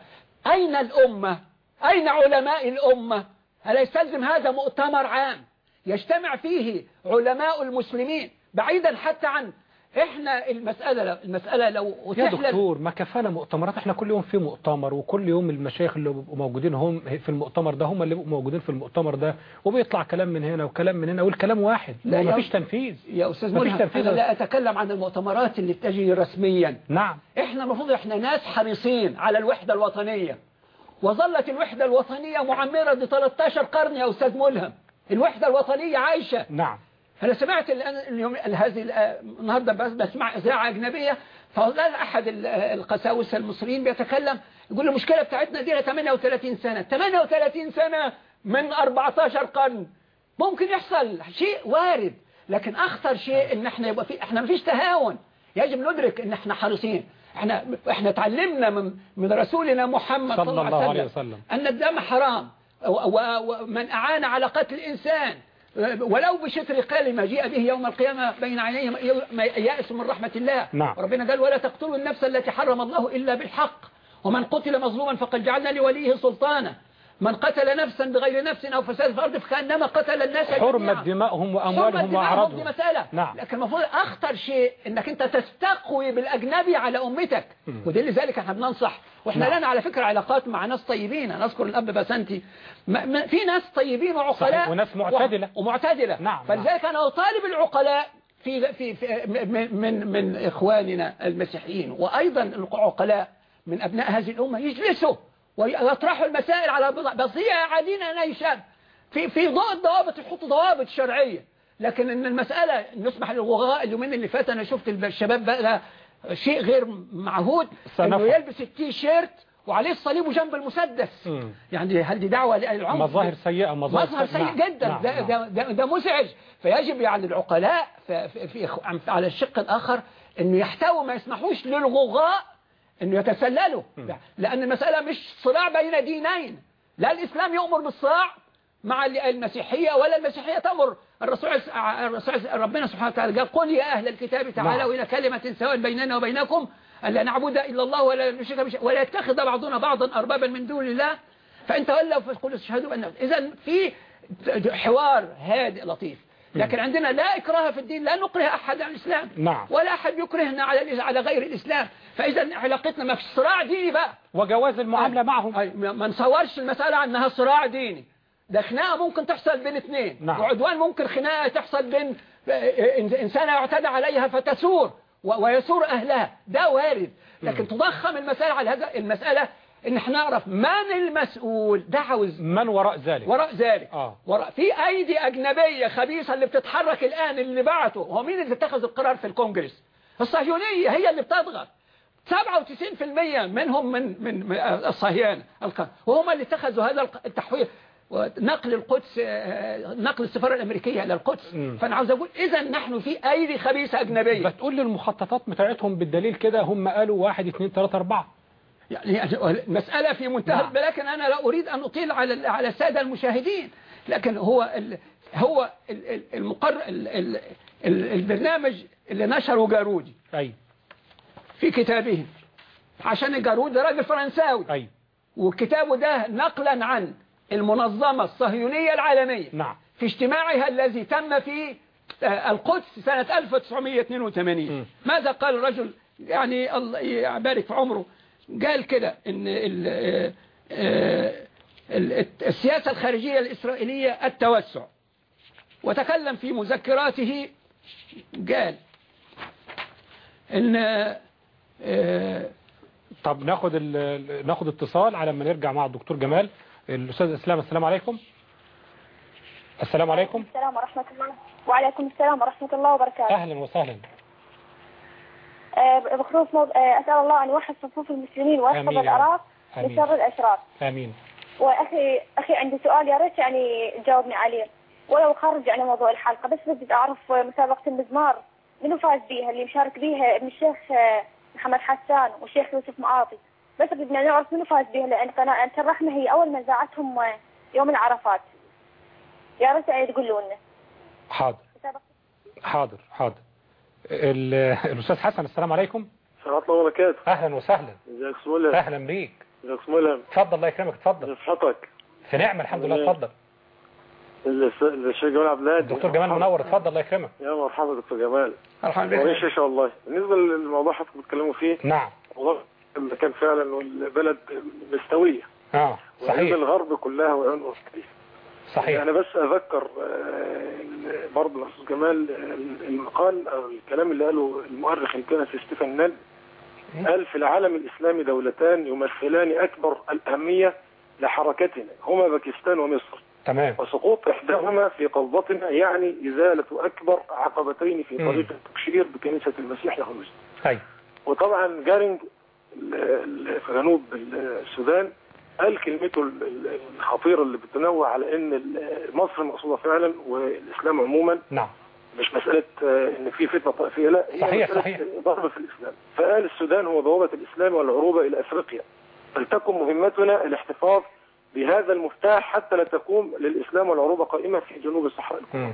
أين الأمة؟ أين علماء الأمة؟ ألا يستلزم هذا مؤتمر عام يجتمع فيه علماء المسلمين بعيدا حتى عن إحنا المسألة المسألة لو يا دكتور ما كفانا مؤتمرات. إحنا كل يوم في مؤتمر وكل يوم المشايخ اللي بيبقوا موجودين هم في المؤتمر ده هم اللي بيبقوا موجودين في المؤتمر ده وبيطلع كلام من هنا وكلام من هنا والكلام واحد. لا ما فيش تنفيذ. يا مفيش ملهم. أنا لا أتكلم عن المؤتمرات اللي بتجري رسميا. نعم. إحنا المفروض إحنا ناس حريصين على الوحدة الوطنية. وظلت الوحدة الوطنية معمرة ل 13 قرن يا أستاذ ملهم الوحدة الوطنية عايشة. نعم. أنا سمعت الآن اليوم هذه ال- النهاردة بس بسمع إذاعة أجنبية؟ فقال أحد ال- القساوسة المصريين بيتكلم يقول المشكلة بتاعتنا دي لها 38 سنة. 38 سنة من 14 قرن. ممكن يحصل شيء وارد لكن أخطر شيء إن إحنا يبقى في إحنا مفيش تهاون. يجب ندرك إن إحنا حريصين. إحنا إحنا تعلمنا من من رسولنا محمد صلى الله عليه وسلم. أن الدم حرام. ومن أعان على قتل الإنسان. ولو بشطر كلمة جاء به يوم القيامة بين عينيه يأس من رحمة الله. نعم. ربنا قال ولا تقتلوا النفس التي حرم الله إلا بالحق. ومن قتل مظلوما فقد جعلنا لوليه سلطانا. من قتل نفسا بغير نفس أو فساد في الأرض فكأنما قتل الناس حرمت حرمت وأموالهم وأعراضهم. مسألة نعم. لكن المفروض أخطر شيء أنك أنت تستقوي بالأجنبي على أمتك. ودي لذلك إحنا بننصح. وإحنا نعم. لنا على فكرة علاقات مع ناس طيبين. أنا أذكر الأب بسنتي ما ما في ناس طيبين وعقلاء وناس معتدلة. ومعتدلة. نعم، فلذلك أنا أطالب العقلاء في في, في من من من إخواننا المسيحيين. وأيضا العقلاء من أبناء هذه الأمة يجلسوا. ويطرحوا المسائل على بضع بسيطة عادين نيشان في في ضوء الضوابط يحطوا ضوابط شرعية. لكن إن المسألة نسمح للغاء اليومين اللي فات أنا شفت الشباب بقى شيء غير معهود سنفر. يلبس التي شيرت وعليه الصليب وجنب المسدس. مم. يعني هل دي دعوة للعنف مظاهر سيئة مظاهر, مظهر سيء نعم، جدا. نعم، ده, نعم. ده, ده, ده مزعج. فيجب يعني العقلاء في, في, في على الشق الآخر إنه يحتووا ما يسمحوش للغغاء إنه يتسللوا. لأن المسألة مش صراع بين دينين. لا الإسلام يؤمر بالصراع مع المسيحية ولا المسيحية تأمر. الرسول الرسول ربنا سبحانه وتعالى قال قل يا أهل الكتاب تعالوا نعم. إلى كلمة سواء بيننا وبينكم. ألا نعبد إلا الله ولا نشرك ولا يتخذ بعضنا بعضا أربابا من دون الله. فإن تولوا فقولوا اشهدوا أن إذا في حوار هادئ لطيف. لكن عندنا لا إكراه في الدين. لا نكره أحد على الإسلام. نعم. ولا أحد يكرهنا على على غير الإسلام. فإذا علاقتنا ما في صراع ديني بقى. وجواز المعاملة معهم. أي ما نصورش المسألة عنها صراع ديني. ده خناقة ممكن تحصل بين اثنين نعم. وعدوان ممكن خناقة تحصل بين إن- إنسانة يعتدى عليها فتسور ويسور أهلها. ده وارد. لكن تضخم المسألة على هذا المسألة إن إحنا نعرف من المسؤول. ده عاوز. من وراء ذلك. وراء ذلك. آه. وراء في أيدي أجنبية خبيثة اللي بتتحرك الآن اللي بعته. هو مين اللي اتخذ القرار في الكونجرس الصهيونية هي اللي بتضغط. 97% منهم من من من الصهيان وهم اللي اتخذوا هذا التحويل ونقل القدس آه، نقل السفارة الأمريكية إلى القدس. فأنا عاوز أقول إذا نحن في أيدي خبيثة أجنبية بتقول لي المخططات بتاعتهم بالدليل كده؟ هم قالوا واحد اثنين ثلاثة أربعة. يعني مسألة في منتهى نعم. لكن أنا لا أريد أن أطيل على على السادة المشاهدين. لكن هو ال هو ال- ال- المقر ال- ال- ال- البرنامج اللي نشره جارودي. أي. في كتابه عشان جارودي ده راجل فرنساوي. أي. وكتابه ده نقلا عن المنظمة الصهيونية العالمية. نعم. في اجتماعها الذي تم في آه، القدس سنة 1982 ماذا قال الرجل؟ يعني الله يبارك في عمره. قال كده إن ال- آه، آه، ال- السياسة الخارجية الإسرائيلية التوسع. وتكلم في مذكراته. قال إن طب ناخد ناخد اتصال على ما نرجع مع الدكتور جمال. الأستاذ اسلام السلام عليكم. السلام عليكم. السلام ورحمة الله. وعليكم السلام ورحمة الله وبركاته. أهلا وسهلا. آه، بخصوص موضوع آه، أسأل الله أن يوحد صفوف المسلمين ويحفظ آمين. من شر الأشرار. آمين. وأخي أخي عندي سؤال يا ريت يعني تجاوبني عليه. ولو خارج عن موضوع الحلقة بس بدي أعرف آه، مسابقة المزمار منو فاز بيها اللي مشارك بيها ابن الشيخ آه، محمد حسان والشيخ يوسف معاطي بس بدنا نعرف منو فاز بيها لأن قناة الرحمة هي أول من ذاعتهم آه، يوم العرفات. يا ريت يعني تقولوا لنا حاضر. حاضر حاضر. ال- الأستاذ حسن السلام عليكم. ورحمة الله وبركاته. أهلا وسهلا. إزيك سمولة أهلا بيك. إزيك سمولة اتفضل الله يكرمك اتفضل صحتك في نعمة الحمد لله اتفضل الشيخ جمال عبد الهادي. الدكتور جمال منور اتفضل الله يكرمك. يا مرحبا دكتور جمال. الحمد وريش إن شاء الله. بالنسبة للموضوع حضرتك بتتكلموا فيه نعم. والله المكان فعلا والبلد مستوية. آه صحيح. الغرب كلها وعين أوروبا صحيح. أنا بس أذكر آه، برضه الأستاذ جمال المقال أو الكلام اللي قاله المؤرخ الكنسي ستيفن نيل قال في العالم الإسلامي دولتان يمثلان أكبر الأهمية لحركتنا هما باكستان ومصر. تمام. وسقوط إحداهما في قبضتنا يعني إزالة أكبر عقبتين في. طريق التبشير بكنيسة المسيح المجد طيب وطبعا جارينج في جنوب السودان قال كلمته ال- ال- الخطيرة اللي بتنوع على إن مصر مقصودة فعلا والإسلام عموما. نعم. مش مسألة آه، إن في فتنة طائفية لا هي صحيح، مسألة صحيح. ضرب في الإسلام. فقال السودان هو بوابة الإسلام والعروبة إلى أفريقيا. فلتكن مهمتنا الاحتفاظ بهذا المفتاح حتى لا تقوم للإسلام والعروبة قائمة في جنوب الصحراء الكبرى. مم.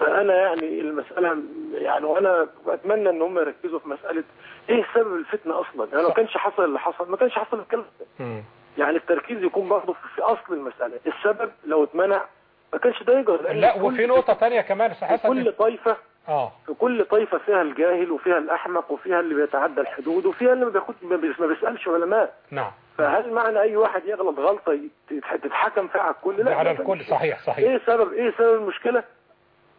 فأنا يعني المسألة يعني وأنا بتمنى إن هم يركزوا في مسألة إيه سبب الفتنة أصلا يعني لو. كانش حصل اللي حصل ما كانش حصل الكلام ده. يعني التركيز يكون برضه في أصل المسألة السبب لو اتمنع ما كانش ده لأن لا وفي نقطة تانية كمان كل طائفه آه. في كل طائفه فيها الجاهل وفيها الأحمق وفيها اللي بيتعدى الحدود وفيها اللي ما بياخد ما بيس- ما بيسألش علماء. نعم. فهل معنى أي واحد يغلط غلطة يت- تتحكم فيها على الكل؟ لا على الكل. صحيح صحيح. إيه سبب إيه سبب المشكلة؟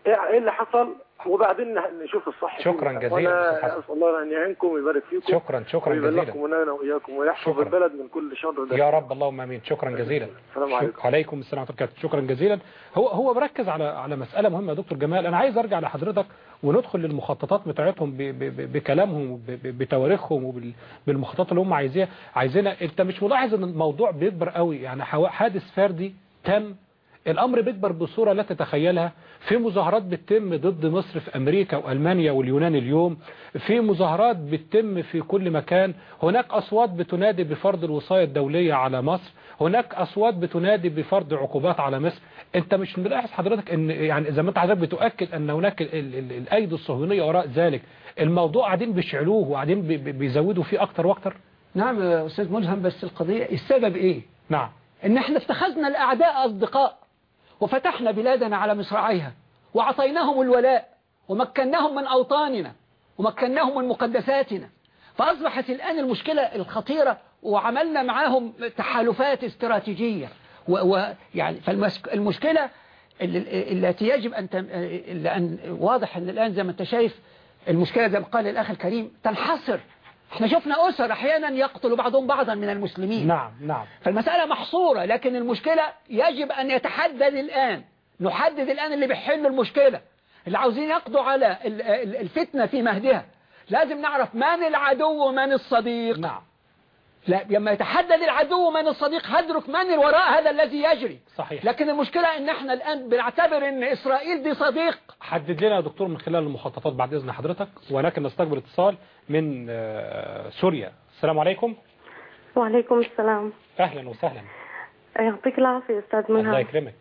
إيه إيه اللي حصل؟ وبعدين نشوف الصح شكراً. جزيلاً الله أن يعينكم ويبارك فيكم. شكرا شكرا جزيلا. ويبلغكم ونانا وإياكم ويحفظ. البلد من كل شر. ده يا رب اللهم آمين. شكرا جزيلا. السلام عليكم. شك... عليكم. السلام ورحمة الله شكرا جزيلا. هو هو مركز على على مسألة مهمة يا دكتور جمال. أنا عايز أرجع لحضرتك وندخل للمخططات بتاعتهم ب... ب... ب... بكلامهم. بتواريخهم وبالمخططات اللي هم عايزيها عايزينها. أنت مش ملاحظ إن الموضوع بيكبر قوي؟ يعني حادث فردي تم الأمر بيكبر بصورة لا تتخيلها. في مظاهرات بتتم ضد مصر في أمريكا وألمانيا واليونان اليوم. في مظاهرات بتتم في كل مكان. هناك أصوات بتنادي بفرض الوصاية الدولية على مصر. هناك أصوات بتنادي بفرض عقوبات على مصر. أنت مش ملاحظ حضرتك إن يعني زي ما أنت حضرتك بتؤكد أن هناك ال ال ال الأيدي الصهيونية وراء ذلك الموضوع قاعدين بيشعلوه وقاعدين بي- بي- بيزودوا فيه أكتر وأكتر؟ نعم يا أستاذ ملهم بس القضية السبب إيه؟ نعم. إن إحنا اتخذنا الأعداء أصدقاء. وفتحنا بلادنا على مصراعيها وعطيناهم الولاء ومكناهم من أوطاننا ومكناهم من مقدساتنا. فأصبحت الآن المشكلة الخطيرة وعملنا معاهم تحالفات استراتيجية. ويعني فالمشكلة التي يجب أن لأن واضح أن الآن زي ما أنت شايف المشكلة زي ما قال الأخ الكريم تنحصر إحنا شفنا أسر أحيانا يقتل بعضهم بعضا من المسلمين. نعم نعم. فالمسألة محصورة لكن المشكلة يجب أن يتحدد الآن. نحدد الآن اللي بيحل المشكلة. اللي عاوزين يقضوا على ال- ال- الفتنة في مهدها. لازم نعرف من العدو ومن الصديق. نعم. لا لما يتحدد العدو ومن الصديق هدرك من وراء هذا الذي يجري. صحيح. لكن المشكلة إن إحنا الآن بنعتبر إن إسرائيل دي صديق. حدد لنا يا دكتور من خلال المخططات بعد إذن حضرتك ولكن نستقبل اتصال من آه، سوريا. السلام عليكم. وعليكم السلام. أهلا وسهلا. يعطيك العافية أستاذ الله منها يكرمك.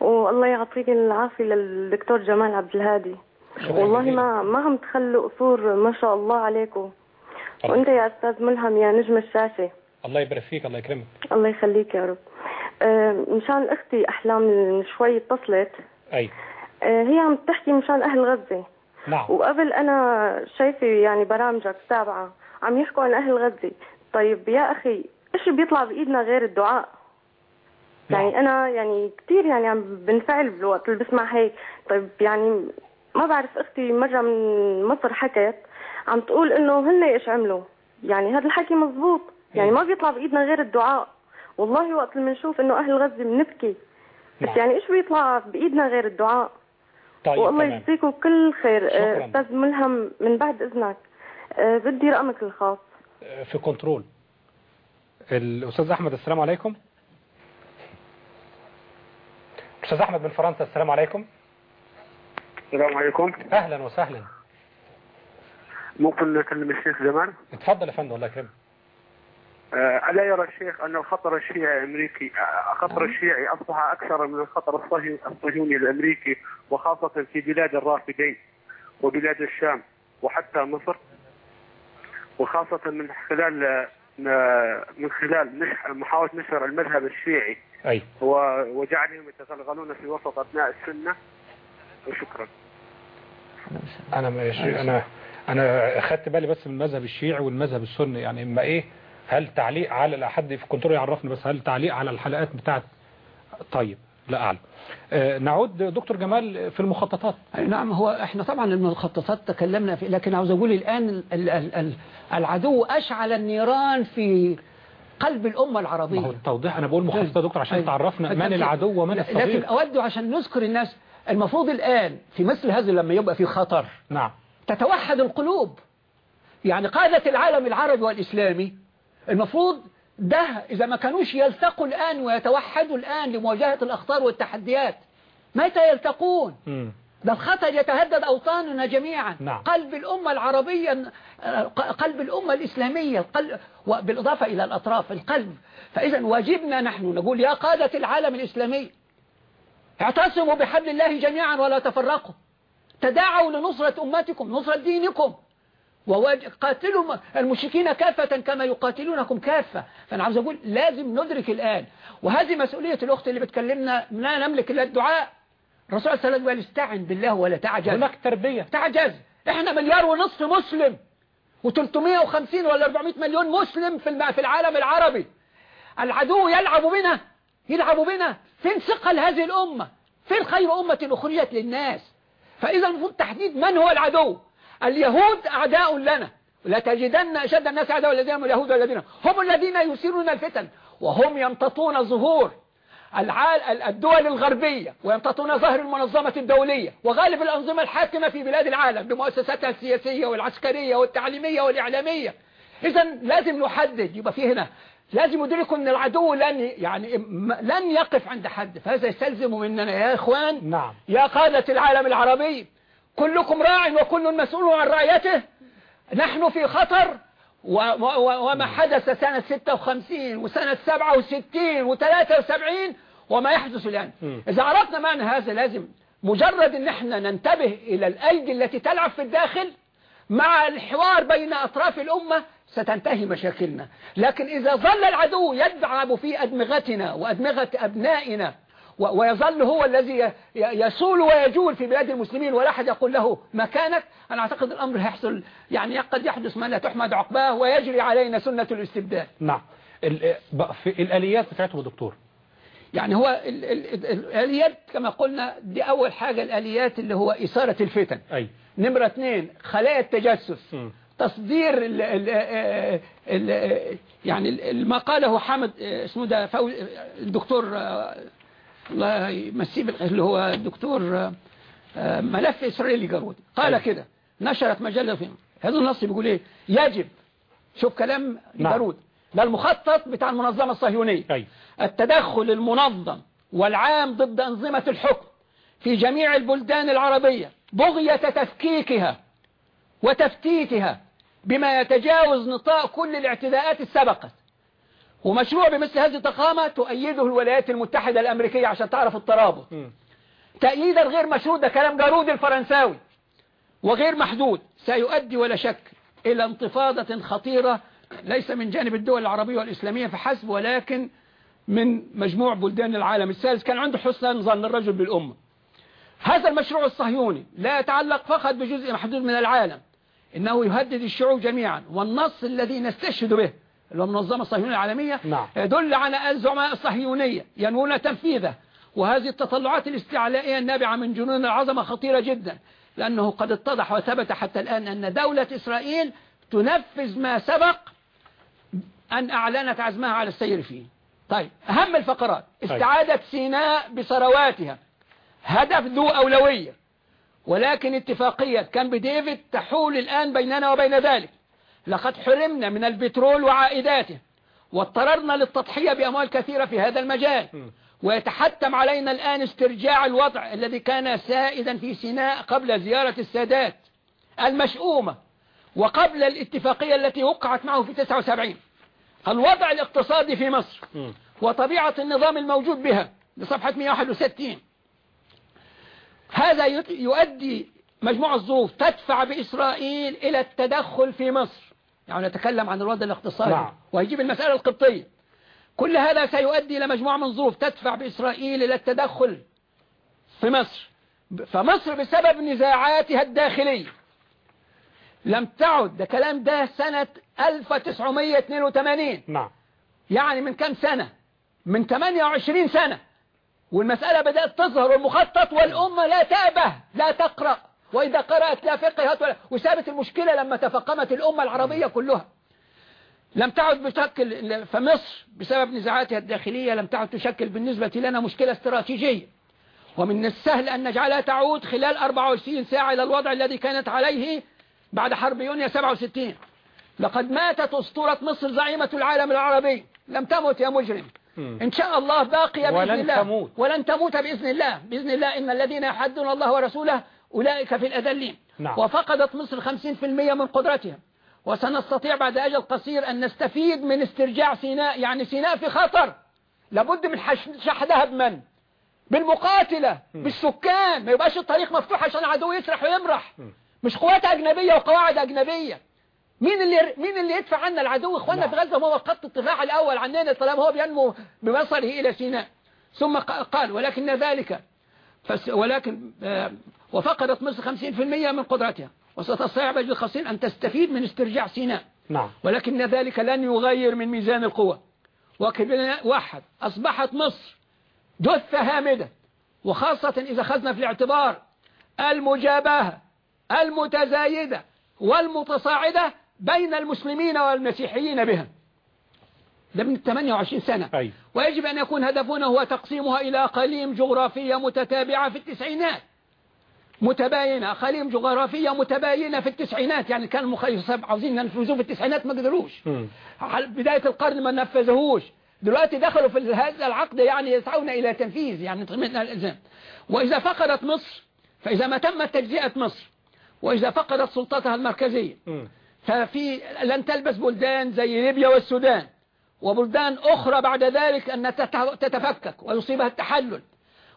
والله يعطيك العافية للدكتور جمال عبد الهادي. شكراً والله. ما ما عم تخلوا قصور ما شاء الله عليكم. وأنت يا أستاذ ملهم يا نجم الشاشة. الله يبارك فيك الله يكرمك. الله يخليك يا رب. آه، مشان أختي أحلام من شوي اتصلت. أي. آه، هي عم تحكي مشان أهل غزة. نعم. وقبل أنا شايفة يعني برامجك تابعة عم يحكوا عن أهل غزة. طيب يا أخي إيش بيطلع بإيدنا غير الدعاء؟ يعني نعم. أنا يعني كثير يعني عم بنفعل بالوقت اللي بسمع هيك. طيب يعني ما بعرف أختي مرة من مصر حكت عم تقول إنه هن إيش عملوا؟ يعني هذا الحكي مزبوط يعني ما بيطلع بإيدنا غير الدعاء. والله وقت اللي بنشوف إنه أهل غزة بنبكي. بس نعم. يعني إيش بيطلع بإيدنا غير الدعاء؟ طيب والله يجزيكم كل خير. آه، أستاذ ملهم من بعد إذنك. آه، بدي رقمك الخاص. في كنترول. الأستاذ أحمد السلام عليكم. أستاذ أحمد من فرنسا السلام عليكم. السلام عليكم. أهلا وسهلا. ممكن نكلم الشيخ جمال اتفضل يا فندم الله يكرمك. آه، ألا يرى الشيخ أن الخطر الشيعي الأمريكي آه، الخطر الشيعي أصبح أكثر من الخطر الصهيوني الأمريكي وخاصة في بلاد الرافدين وبلاد الشام وحتى مصر وخاصة من خلال آه، من خلال محاولة نشر المذهب الشيعي. أي. وجعلهم يتغلغلون في وسط أبناء السنة. وشكرا. أنا مش أنا أنا خدت بالي بس من المذهب الشيعي والمذهب السني يعني إما إيه هل تعليق على حد في كنترول يعرفني بس هل تعليق على الحلقات بتاعت طيب لا أعلم. آه، نعود دكتور جمال في المخططات. نعم هو إحنا طبعا المخططات تكلمنا فيه لكن عاوز أقول الآن ال ال ال العدو أشعل النيران في قلب الأمة ما هو التوضيح أنا بقول مخططات يا دكتور عشان أيوة. تعرفنا من لكن- العدو ومن لكن الصديق. أود عشان نذكر الناس المفروض الآن في مثل هذا لما يبقى في خطر. نعم. تتوحد القلوب. يعني قادة العالم العربي والإسلامي المفروض ده إذا ما كانوش يلتقوا الآن ويتوحدوا الآن لمواجهة الأخطار والتحديات متى يلتقون. ده الخطر يتهدد أوطاننا جميعا. نعم. قلب الأمة العربية قلب الأمة الإسلامية القلب وبالإضافة إلى الأطراف القلب. فإذا واجبنا نحن نقول يا قادة العالم الإسلامي اعتصموا بحبل الله جميعا ولا تفرقوا. تداعوا لنصرة أمتكم نصرة دينكم. وقاتلوا المشركين كافة كما يقاتلونكم كافة. فأنا عاوز أقول لازم ندرك الآن. وهذه مسؤولية الأخت اللي بتكلمنا لا نملك إلا الدعاء. الرسول صلى الله عليه وسلم قال استعن بالله ولا تعجز. هناك تربية. تعجز. إحنا مليار ونصف مسلم. و350 ولا 400 مليون مسلم في في العالم العربي. العدو يلعب بنا يلعب بنا. فين ثقل هذه الأمة؟ فين خير أمة أخرجت للناس؟ فإذا المفروض تحديد من هو العدو. اليهود أعداء لنا. لا تجدن أشد الناس عداوة الذين اليهود والذين هم. الذين يثيرون الفتن. وهم يمتطون ظهور العال الدول الغربية ويمتطون ظهر المنظمة الدولية. وغالب الأنظمة الحاكمة في بلاد العالم بمؤسساتها السياسية والعسكرية والتعليمية والإعلامية. إذا لازم نحدد. يبقى في هنا لازم يدركوا أن العدو لن يعني لن يقف عند حد فهذا يستلزم مننا يا إخوان. نعم. يا قادة العالم العربي كلكم راع وكل مسؤول عن رعيته. نحن في خطر وما حدث سنة 56 وسنة 67 و73 وما يحدث الآن. إذا عرفنا معنى هذا لازم مجرد إن إحنا ننتبه إلى الأيدي التي تلعب في الداخل مع الحوار بين أطراف الأمة ستنتهي مشاكلنا. لكن إذا ظل العدو يدعب في أدمغتنا وأدمغة أبنائنا ويظل هو الذي ي- يسول ويجول في بلاد المسلمين ولا أحد يقول له مكانك أنا أعتقد الأمر هيحصل يعني قد يحدث ما لا تحمد عقباه ويجري علينا سنة الاستبداد نعم. الآليات بتاعتهم دكتور. يعني هو ال- ال- ال- الآليات كما قلنا دي أول حاجة الآليات اللي هو إثارة الفتن. أي. نمرة اثنين خلايا التجسس. مم. تصدير ال ال ال يعني ما قاله حامد اسمه ده فوز الدكتور الله يمسيه بالخير اللي هو الدكتور آه، ملف إسرائيلي جارود قال أيوة. كده نشرت مجلة في هذا النص بيقول إيه يجب شوف كلام نعم. جارود ده المخطط بتاع المنظمة الصهيونية أي التدخل المنظم والعام ضد أنظمة الحكم في جميع البلدان العربية بغية تفكيكها وتفتيتها بما يتجاوز نطاق كل الاعتداءات السبقت ومشروع بمثل هذه الضخامة تؤيده الولايات المتحدة الأمريكية عشان تعرف الترابط. تأييدا غير مشروط ده كلام جارود الفرنساوي وغير محدود سيؤدي ولا شك إلى انتفاضة خطيرة ليس من جانب الدول العربية والإسلامية فحسب ولكن من مجموع بلدان العالم. الثالث كان عنده حسن ظن الرجل بالأمة. هذا المشروع الصهيوني لا يتعلق فقط بجزء محدود من العالم. إنه يهدد الشعوب جميعا. والنص الذي نستشهد به اللي هو المنظمة الصهيونية العالمية نعم. يدل على الزعماء الصهيونية ينوون تنفيذه. وهذه التطلعات الاستعلائية النابعة من جنون العظمة خطيرة جدا لأنه قد اتضح وثبت حتى الآن أن دولة إسرائيل تنفذ ما سبق أن أعلنت عزمها على السير فيه. طيب أهم الفقرات استعادة سيناء بثرواتها هدف ذو أولوية. ولكن اتفاقية. كامب ديفيد تحول الآن بيننا وبين ذلك. لقد حرمنا من البترول وعائداته واضطررنا للتضحية بأموال كثيرة في هذا المجال. ويتحتم علينا الآن استرجاع الوضع الذي كان سائدا في سيناء قبل زيارة السادات المشؤومة وقبل الاتفاقية التي وقعت معه في 79 الوضع الاقتصادي في مصر. وطبيعة النظام الموجود بها لصفحة 161 هذا يؤدي مجموعة الظروف تدفع بإسرائيل إلى التدخل في مصر. يعني نتكلم عن الوضع الاقتصادي. نعم. ويجيب المسألة القبطية. كل هذا سيؤدي إلى مجموعة من الظروف تدفع بإسرائيل إلى التدخل في مصر. فمصر بسبب نزاعاتها الداخلية. لم تعد ده كلام ده سنة 1982 نعم. يعني من كم سنة؟ من 28 سنة. والمسألة بدأت تظهر والمخطط والأمة لا تأبه لا تقرأ. وإذا قرأت لا فقهت ولا وسابت المشكلة لما تفقمت الأمة العربية كلها. لم تعد بشكل فمصر بسبب نزاعاتها الداخلية لم تعد تشكل بالنسبة لنا مشكلة استراتيجية. ومن السهل أن نجعلها تعود خلال 24 ساعة إلى الوضع الذي كانت عليه بعد حرب يونيو 67 لقد ماتت أسطورة مصر زعيمة العالم العربي. لم تمت يا مجرم. إن شاء الله باقية بإذن ولن الله. تموت. ولن تموت بإذن الله. بإذن الله إن الذين يحدون الله ورسوله أولئك في الأذلين. نعم. وفقدت مصر 50% من قدرتها وسنستطيع بعد أجل قصير أن نستفيد من استرجاع سيناء يعني سيناء في خطر لابد من شحذها بمن بالمقاتلة بالسكان. ما يبقاش الطريق مفتوح عشان العدو يسرح ويمرح. مش قوات أجنبية وقواعد أجنبية. مين اللي مين اللي يدفع عنا العدو؟ إخواننا. في غزة ما هو خط الدفاع الأول عننا طالما هو بينمو بمصره إلى سيناء. ثم قال ولكن ذلك ولكن آه، وفقدت مصر 50% من قدرتها وستستطيع قصير أن تستفيد من استرجاع سيناء. نعم. ولكن ذلك لن يغير من ميزان القوى واحد أصبحت مصر جثة هامدة وخاصة إذا أخذنا في الاعتبار المجابهة المتزايدة والمتصاعدة بين المسلمين والمسيحيين بها. ده من 28 سنة. أي. ويجب أن يكون هدفنا هو تقسيمها إلى أقاليم جغرافية متتابعة في التسعينات. متباينة. أقاليم جغرافية متباينة في التسعينات. يعني كان المخيصات عاوزين ينفذوه في التسعينات ما قدروش. بداية القرن ما نفذهوش دلوقتي دخلوا في هذا العقد يعني يسعون إلى تنفيذ يعني من الإلزام وإذا فقدت مصر فإذا ما تمت تجزئة مصر وإذا فقدت سلطتها المركزية مم. ففي لن تلبس بلدان زي ليبيا والسودان. وبلدان أخرى بعد ذلك أن تت- تتفكك ويصيبها التحلل.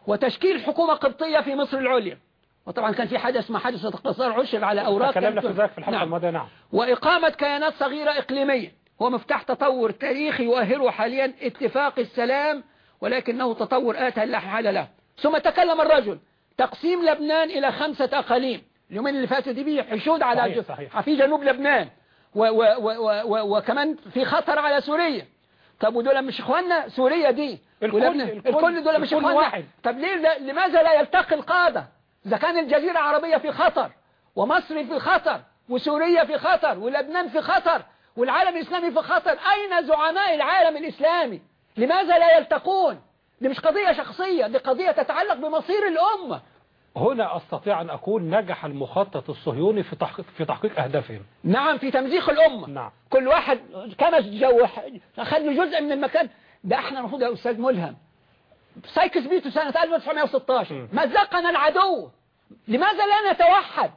وتشكيل حكومة قبطية في مصر العليا. وطبعا كان في حدث اسمه حدث القصار عشر على أوراق تكلمنا في ذلك في الحلقة نعم. الماضية نعم. وإقامة كيانات صغيرة إقليمية. هو مفتاح تطور تاريخي يؤهله حاليا اتفاق السلام ولكنه تطور آتى لا حال له. ثم تكلم الرجل تقسيم لبنان إلى خمسة أقاليم. اليومين اللي فاتوا دي بيه حشود على صحيح، صحيح. في جنوب لبنان و و و و و وكمان في خطر على سوريا. طب ودول مش إخواننا؟ سوريا دي. الكل- الكل- الكل دول مش إخواننا. واحد. طب ليه لا- لماذا لا يلتقي القادة؟ إذا كان الجزيرة العربية في خطر ومصر في خطر وسوريا في خطر ولبنان في خطر والعالم الإسلامي في خطر أين زعماء العالم الإسلامي؟ لماذا لا يلتقون؟ دي مش قضية شخصية دي قضية تتعلق بمصير الأمة. هنا أستطيع أن أقول نجح المخطط الصهيوني في تحقيق في تحقيق أهدافهم. نعم في تمزيق الأمة. نعم. كل واحد كمس جو أخذ له جزء من المكان. ده إحنا المفروض يا أستاذ ملهم. سايكس بيكو سنة 1916 م. مزقنا العدو. لماذا لا نتوحد؟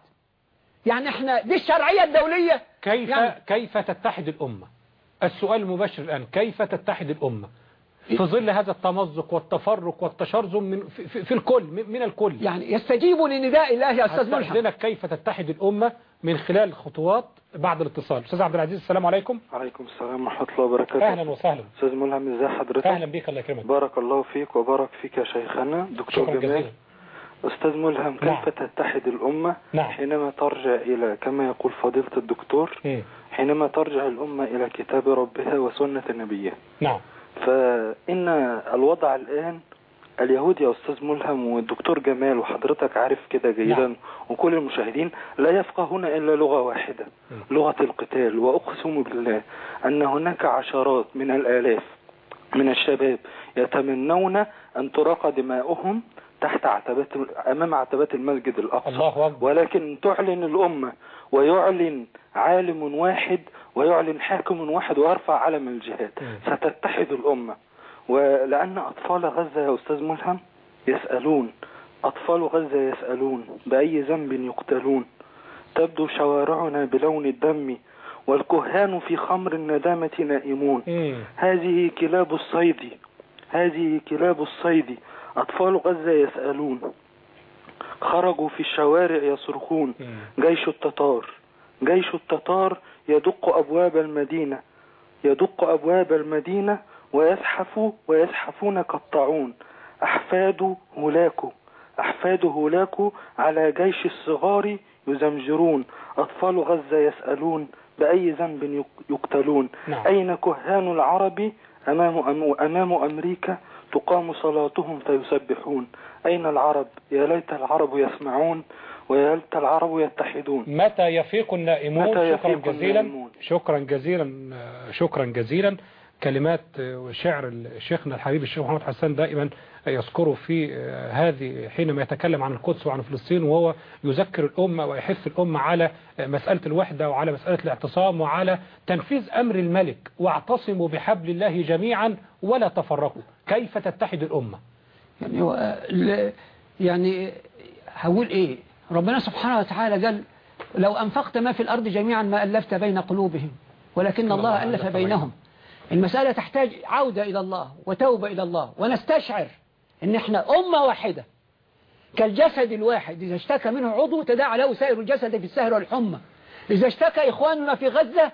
يعني إحنا دي الشرعية الدولية. كيف يعني كيف تتحد الأمة؟ السؤال المباشر الآن. كيف تتحد الأمة؟ في ظل هذا التمزق والتفرق والتشرذم من في, في, في الكل من من الكل. يعني يستجيبوا لنداء الله يا أستاذ ملهم هستأذنك كيف تتحد الأمة من خلال خطوات بعد الاتصال. أستاذ عبد العزيز السلام عليكم. عليكم السلام ورحمة الله وبركاته. أهلا وسهلا. أستاذ ملهم ازي حضرتك؟ أهلا بك الله يكرمك. بارك الله فيك وبارك فيك يا شيخنا. دكتور شكرا جمال جزيلا. أستاذ ملهم كيف نعم. تتحد الأمة نعم. حينما ترجع إلى كما يقول فضيلة الدكتور مم. حينما ترجع الأمة إلى كتاب ربها وسنة نبيها نعم. فإن الوضع الآن اليهود يا أستاذ ملهم والدكتور جمال وحضرتك عارف كده جيدا نعم. وكل المشاهدين لا يفقهون إلا لغة واحدة لغة القتال. وأقسم بالله أن هناك عشرات من الآلاف من الشباب يتمنون أن تراق دماؤهم تحت عتبات أمام عتبات المسجد الأقصى. الله ولكن تعلن الأمة ويعلن عالم واحد ويعلن حاكم واحد ويرفع علم الجهاد. ستتحد الأمة. ولأن أطفال غزة يا أستاذ ملهم يسألون. أطفال غزة يسألون بأي ذنب يقتلون. تبدو شوارعنا بلون الدم والكهان في خمر الندامة نائمون. هذه كلاب الصيد. هذه كلاب الصيد. أطفال غزة يسألون. خرجوا في الشوارع يصرخون. جيش التتار. جيش التتار يدق أبواب المدينة يدق أبواب المدينة ويزحف ويزحفون كالطاعون. أحفاد هلاكو أحفاد هلاكو على جيش الصغار يزمجرون. أطفال غزة يسألون بأي ذنب يق- يقتلون. نعم. أين كهان العرب؟ أمام, أم- أمام أمريكا تقام صلاتهم فيسبحون. أين العرب؟ يا ليت العرب يسمعون. ويا ليت العرب يتحدون. متى يفيق النائمون؟ متى شكرا يفيق جزيلا. النائمون؟ شكرا جزيلا شكرا جزيلا. كلمات وشعر شيخنا الحبيب الشيخ محمد حسان دائما يذكره في هذه حينما يتكلم عن القدس وعن فلسطين وهو يذكر الأمة ويحث الأمة على مسألة الوحدة وعلى مسألة الاعتصام وعلى تنفيذ أمر الملك. واعتصموا بحبل الله جميعا ولا تفرقوا. كيف تتحد الأمة؟ يعني يعني هقول إيه؟ ربنا سبحانه وتعالى قال لو أنفقت ما في الأرض جميعا ما ألفت بين قلوبهم ولكن الله ألف بينهم. المسألة تحتاج عودة إلى الله وتوبة إلى الله ونستشعر إن إحنا أمة واحدة. كالجسد الواحد إذا اشتكى منه عضو تداعى له سائر الجسد في السهر والحمى. إذا اشتكى إخواننا في غزة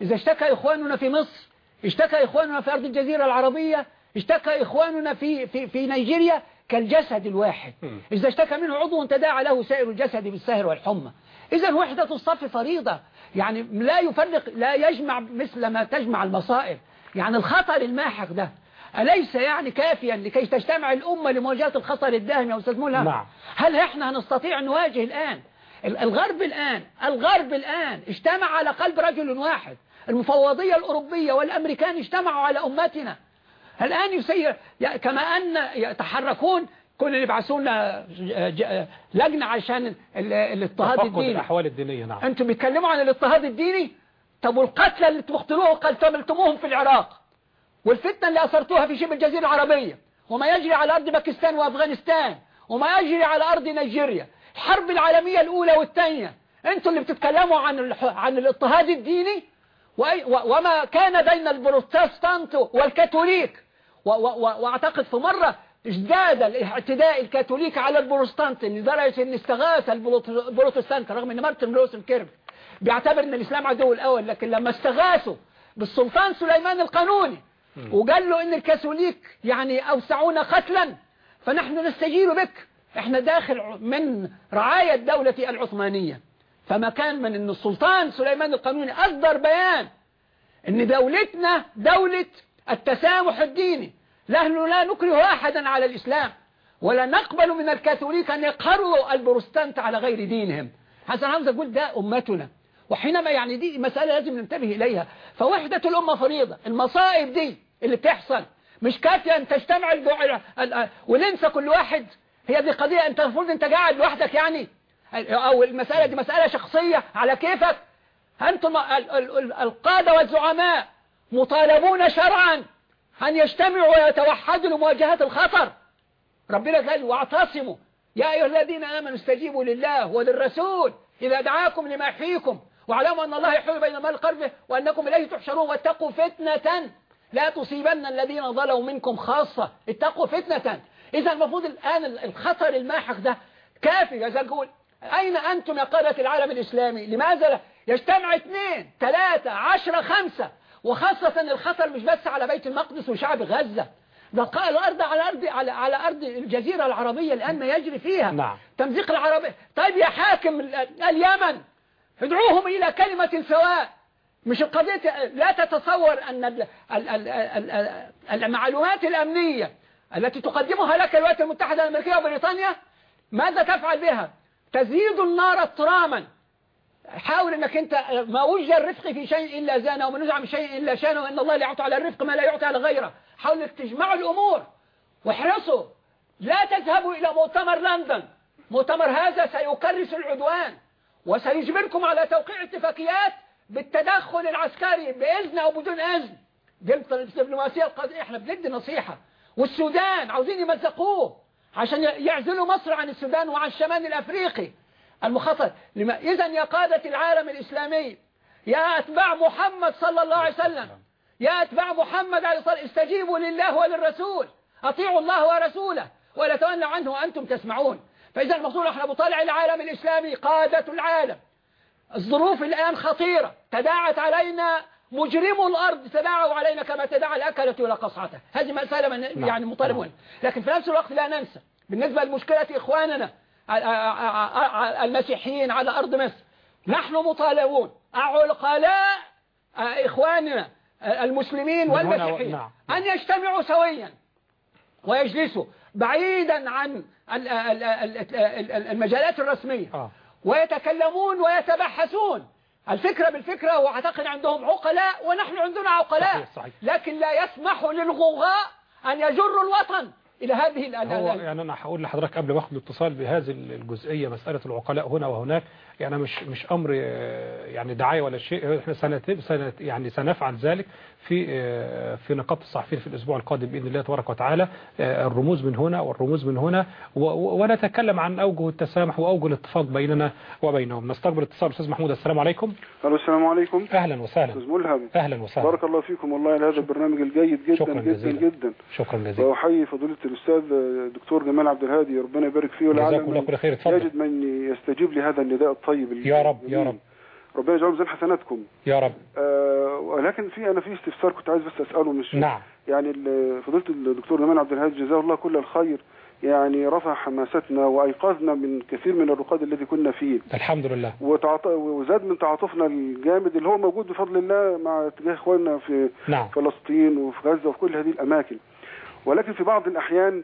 إذا اشتكى إخواننا في مصر اشتكى إخواننا في أرض الجزيرة العربية اشتكى إخواننا في, في, في نيجيريا كالجسد الواحد. إذا اشتكى منه عضو تداعى له سائر الجسد بالسهر والحمى. إذا وحدة الصف فريضة. يعني لا يفرق لا يجمع مثل ما تجمع المصائب. يعني الخطر الماحق ده. أليس يعني كافيا لكي تجتمع الأمة لمواجهة الخطر الداهم يا أستاذ ملهم؟ نعم. هل إحنا هنستطيع نواجه الآن؟ ال- الغرب الآن الغرب الآن اجتمع على قلب رجل واحد. المفوضية الأوروبية والأمريكان اجتمعوا على أمتنا. الآن يسير كما أن يتحركون كنا يبعثون لجنة عشان ال- الاضطهاد الديني. الأحوال الدينية نعم. أنتم بيتكلموا عن الاضطهاد الديني؟ طب والقتلى اللي تقتلوه قتلتموهم في العراق؟ والفتنة اللي أثرتوها في شبه الجزيرة العربية. وما يجري على أرض باكستان وأفغانستان. وما يجري على أرض نيجيريا. الحرب العالمية الأولى والثانية. أنتم اللي بتتكلموا عن عن الاضطهاد الديني؟ وما كان بين البروتستانت والكاثوليك؟ واعتقد في مرة ازداد الاعتداء الكاثوليك على البروتستانت لدرجة إن استغاث البروت- البروتستانت رغم إن مارتن لوثر كيرك بيعتبر إن الإسلام عدو الأول لكن لما استغاثوا بالسلطان سليمان القانوني وقال له إن الكاثوليك يعني أوسعونا قتلا فنحن نستجير بك. إحنا داخل من رعاية الدولة العثمانية. فما كان من إن السلطان سليمان القانوني أصدر بيان إن دولتنا دولة التسامح الديني. نحن لا نكره أحدا على الإسلام ولا نقبل من الكاثوليك أن يقهروا البروتستانت على غير دينهم. حسن حمزة يقول ده أمتنا. وحينما يعني دي مسألة لازم ننتبه إليها. فوحدة الأمة فريضة. المصائب دي اللي بتحصل. مش كافية أن تجتمع الدع... ال- وننسى كل واحد. هي دي قضية أنت المفروض أنت قاعد لوحدك يعني. أو المسألة دي مسألة شخصية. على كيفك؟ أنتم ال- ال- ال- القادة والزعماء. مطالبون شرعا أن يجتمعوا ويتوحدوا لمواجهة الخطر. ربنا قال واعتصموا. يا أيها الذين آمنوا استجيبوا لله وللرسول إذا دعاكم لما يحييكم. واعلموا أن الله يحول بين المال قلبه وأنكم إليه تحشرون. واتقوا فتنة لا تصيبن الذين ظلموا منكم خاصة. اتقوا فتنة. إذا المفروض الآن الخطر الماحق ده كافي. إذا نقول أين أنتم يا قادة العالم الإسلامي؟ لماذا يجتمع اثنين ثلاثة عشرة خمسة. وخاصة الخطر مش بس على بيت المقدس وشعب غزة. ده قال الأرض على أرض على على أرض الجزيرة العربية الآن ما يجري فيها. نعم. تمزيق العربية طيب يا حاكم ال- اليمن. ادعوهم إلى كلمة سواء. مش القضية لا تتصور أن ال- ال- ال- ال- ال- المعلومات الأمنية التي تقدمها لك الولايات المتحدة الأمريكية وبريطانيا ماذا تفعل بها؟ تزيد النار اضطراما. حاول انك انت ما وجد الرفق في شيء إلا زانه ومن نزع من شيء إلا شانه وإن الله لا يعطي على الرفق ما لا يعطي على غيره. حاول انك تجمعوا الأمور واحرصوا. لا تذهبوا إلى مؤتمر لندن. مؤتمر هذا سيكرس العدوان وسيجبركم على توقيع اتفاقيات بالتدخل العسكري بإذن أو بدون إذن. دي الدبلوماسية القضية إحنا بندي نصيحة. والسودان عاوزين يمزقوه عشان يعزلوا مصر عن السودان وعن الشمال الأفريقي. المخطط لما إذا يا قادة العالم الإسلامي يا أتباع محمد صلى الله عليه وسلم يا أتباع محمد عليه الصلاة استجيبوا لله وللرسول. أطيعوا الله ورسوله ولا تولوا عنه وأنتم تسمعون. فإذا المفروض إحنا بطالع العالم الإسلامي قادة العالم. الظروف الآن خطيرة تداعت علينا مجرمو الأرض تداعوا علينا كما تداعى الأكلة ولا قصعته هذه مسألة من يعني مطالبون. لكن في نفس الوقت لا ننسى بالنسبة لمشكلة إخواننا المسيحيين على أرض مصر نحن مطالبون عقلاء إخواننا المسلمين والمسيحيين نعم. أن يجتمعوا سويا ويجلسوا بعيدا عن ال- ال- ال- ال- المجالات الرسمية آه. ويتكلمون ويتبحثون الفكرة بالفكرة واعتقد عندهم عقلاء ونحن عندنا عقلاء. لكن لا يسمح للغوغاء أن يجروا الوطن إلى هذه ال- ال- هو يعني أنا هقول لحضرتك قبل ما اخد الاتصال بهذه الجزئية مسألة العقلاء هنا وهناك. يعني مش مش أمر آه، يعني دعاية ولا شيء. إحنا سنت سنت يعني سنفعل ذلك في آه، في نقابه الصحفيين في الأسبوع القادم بإذن الله تبارك وتعالى. آه، الرموز من هنا والرموز من هنا. ونتكلم عن أوجه التسامح وأوجه الاتفاق بيننا وبينهم. نستقبل اتصال أستاذ محمود. السلام عليكم. السلام عليكم. أهلا وسهلا. أستاذ ملهم. أهلا وسهلا. بارك الله فيكم والله على هذا البرنامج الجيد جدا شكرا جدا جزيلا. جدا. شكرا جزيلا. وأحيي فضيلة الأستاذ دكتور جمال عبد الهادي ربنا يبارك فيه جزاكم ولعل الله من كل خير. اتفضل. يجد من يستجيب لهذا النداء الطيب. يا رب يا رب. ربنا يجعله ميزان حسناتكم. يا رب. آه ولكن في أنا في استفسار كنت عايز بس أسأله مش نعم. يعني فضيله الدكتور جمال عبد الهادي جزاه الله كل الخير يعني رفع حماستنا وأيقظنا من كثير من الرقاد الذي كنا فيه. الحمد لله. وتعاط... وزاد من تعاطفنا الجامد اللي هو موجود بفضل الله مع اتجاه إخواننا في نعم. فلسطين وفي غزة وفي كل هذه الأماكن. ولكن في بعض الأحيان آه،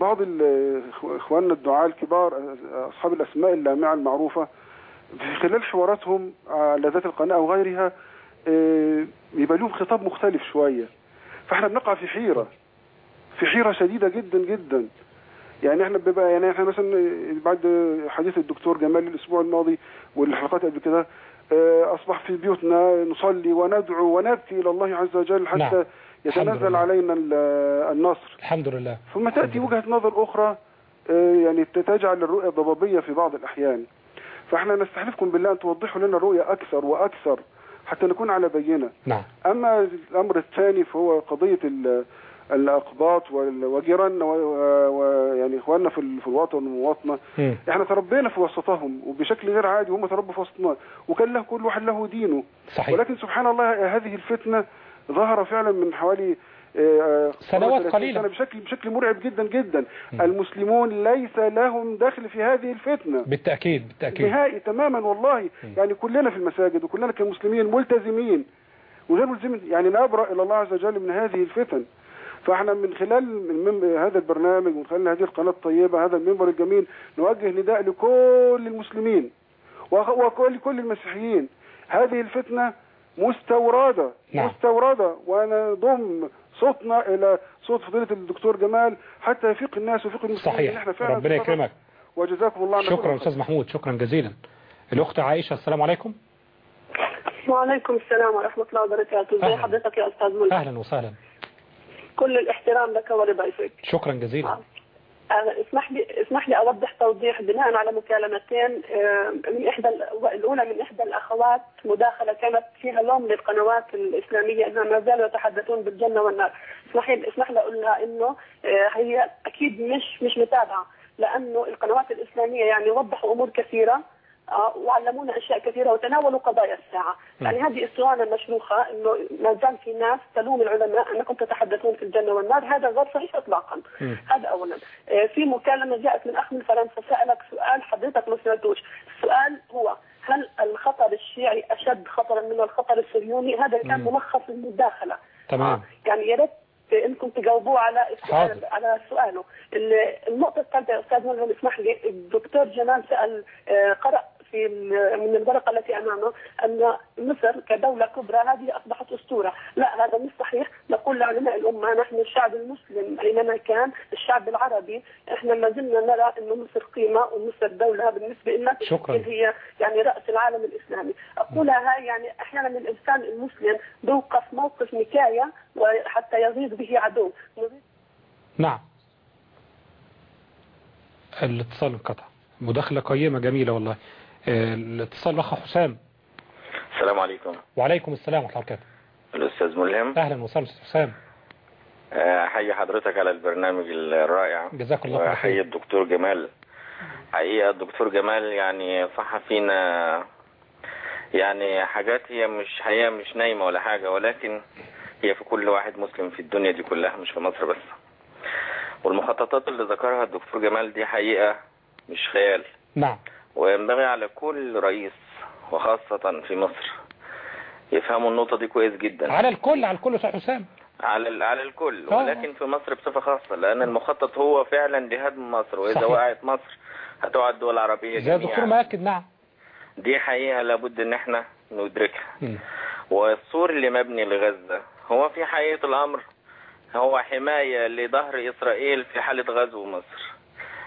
بعض إخواننا الدعاة الكبار آه، أصحاب الأسماء اللامعة المعروفة في خلال حواراتهم على ذات القناة أو غيرها آه، يبقى لهم خطاب مختلف شوية فإحنا بنقع في حيرة في حيرة شديدة جدا جدا يعني إحنا بيبقى يعني إحنا مثلا بعد حديث الدكتور جمال الأسبوع الماضي والحلقات قبل كده آه، أصبح في بيوتنا نصلي وندعو ونبكي إلى الله عز وجل حتى نعم. يتنزل. علينا ال- النصر. الحمد لله. ثم تأتي وجهة نظر أخرى آه، يعني تجعل الرؤية ضبابية في بعض الأحيان. فإحنا نستحلفكم بالله أن توضحوا لنا الرؤية أكثر وأكثر حتى نكون على بينة. نعم. أما الأمر الثاني فهو قضية ال- الأقباط وجيراننا ويعني إخواننا في ال- في الوطن والمواطنة. مم. إحنا تربينا في وسطهم وبشكل غير عادي وهم تربوا في وسطنا. وكان له كل واحد له دينه. صحيح. ولكن سبحان الله هذه الفتنة ظهر فعلا من حوالي آه، سنوات 30 قليلة. سنة بشكل بشكل مرعب جدا جدا. المسلمون ليس لهم دخل في هذه الفتنة. بالتأكيد بالتأكيد. نهائي تماما والله. يعني كلنا في المساجد وكلنا كمسلمين ملتزمين. وغير ملتزمين يعني نبرأ إلى الله عز وجل من هذه الفتن. فإحنا من خلال من هذا البرنامج ومن خلال هذه القناة الطيبة هذا المنبر الجميل نوجه نداء لكل المسلمين وكل كل المسيحيين. هذه الفتنة مستوردة نعم. مستوردة. ونضم صوتنا إلى صوت فضيلة الدكتور جمال حتى يفيق الناس ويفيق المسلمين. صحيح. إحنا فعلا ربنا. يكرمك. وجزاكم الله شكرا خير. أستاذ محمود. شكرا جزيلا. الأخت عائشة السلام عليكم. وعليكم السلام ورحمة الله وبركاته. ازي. حضرتك يا أستاذ ملك. أهلا وسهلا. كل الاحترام لك ولضيفك. شكرا جزيلا. أنا اسمح لي اسمح لي أوضح توضيح. بناء على مكالمتين آه، من إحدى ال- الأولى من إحدى الأخوات مداخلة كانت فيها لوم للقنوات الإسلامية. أنها ما زالوا يتحدثون بالجنة والنار. اسمح لي اسمح لي أقول لها إنه آه، هي أكيد مش مش متابعة لأنه القنوات الإسلامية يعني وضحوا أمور كثيرة. آه، وعلمونا أشياء كثيرة وتناولوا قضايا الساعة، يعني هذه السؤال المشروخه إنه ما زال في ناس تلوم العلماء أنكم تتحدثون في الجنة والنار، هذا غير صحيح اطلاقا. هذا اولا. آه، في مكالمة جاءت من أخ من فرنسا سألك سؤال حضرتك ما سمعتوش، السؤال هو هل الخطر الشيعي أشد خطرا من الخطر الصهيوني؟ هذا كان. ملخص المداخله. تمام يعني يا ريت إنكم تجاوبوه على السؤال. على سؤاله ال- النقطة الثالثة يا أستاذ ملهم اسمح لي الدكتور جمال سأل آه، قرأ في من الورقه التي أمامه أن مصر كدولة كبرى هذه أصبحت أسطورة، لا هذا مش صحيح، نقول لعلماء الأمة نحن الشعب المسلم أينما كان، الشعب العربي إحنا ما زلنا نرى انه مصر قيمة ومصر دولة بالنسبة لنا شكراً. هي يعني رأس العالم الإسلامي، أقولها يعني أحيانا الإنسان المسلم بوقف موقف نكاية وحتى يغيظ به عدو، نعم. الاتصال انقطع مداخلة قيمة جميلة والله. الاتصال الأخ حسام. السلام عليكم. وعليكم السلام ورحمة الله وبركاته. الأستاذ ملهم. أهلا وسهلا أستاذ حسام. آه، أحيي حضرتك على البرنامج الرائع. جزاك الله خير الدكتور جمال. حقيقة الدكتور جمال يعني صح فينا يعني حاجات هي مش حقيقة مش نايمة ولا حاجة ولكن هي في كل واحد مسلم في الدنيا دي كلها مش في مصر بس. والمخططات اللي ذكرها الدكتور جمال دي حقيقة مش خيال. نعم. وينبغي على كل رئيس وخاصة في مصر يفهموا النقطة دي كويس جدا. على الكل على الكل أستاذ حسام. على على الكل. ولكن في مصر بصفة خاصة لأن المخطط هو فعلا لهدم مصر وإذا صحيح. وقعت مصر هتقع الدول العربية زي الدكتور جميعا مأكد نعم. دي حقيقة لابد إن إحنا ندركها. والسور اللي مبني لغزة هو في حقيقة الأمر هو حماية لظهر إسرائيل في حالة غزو مصر.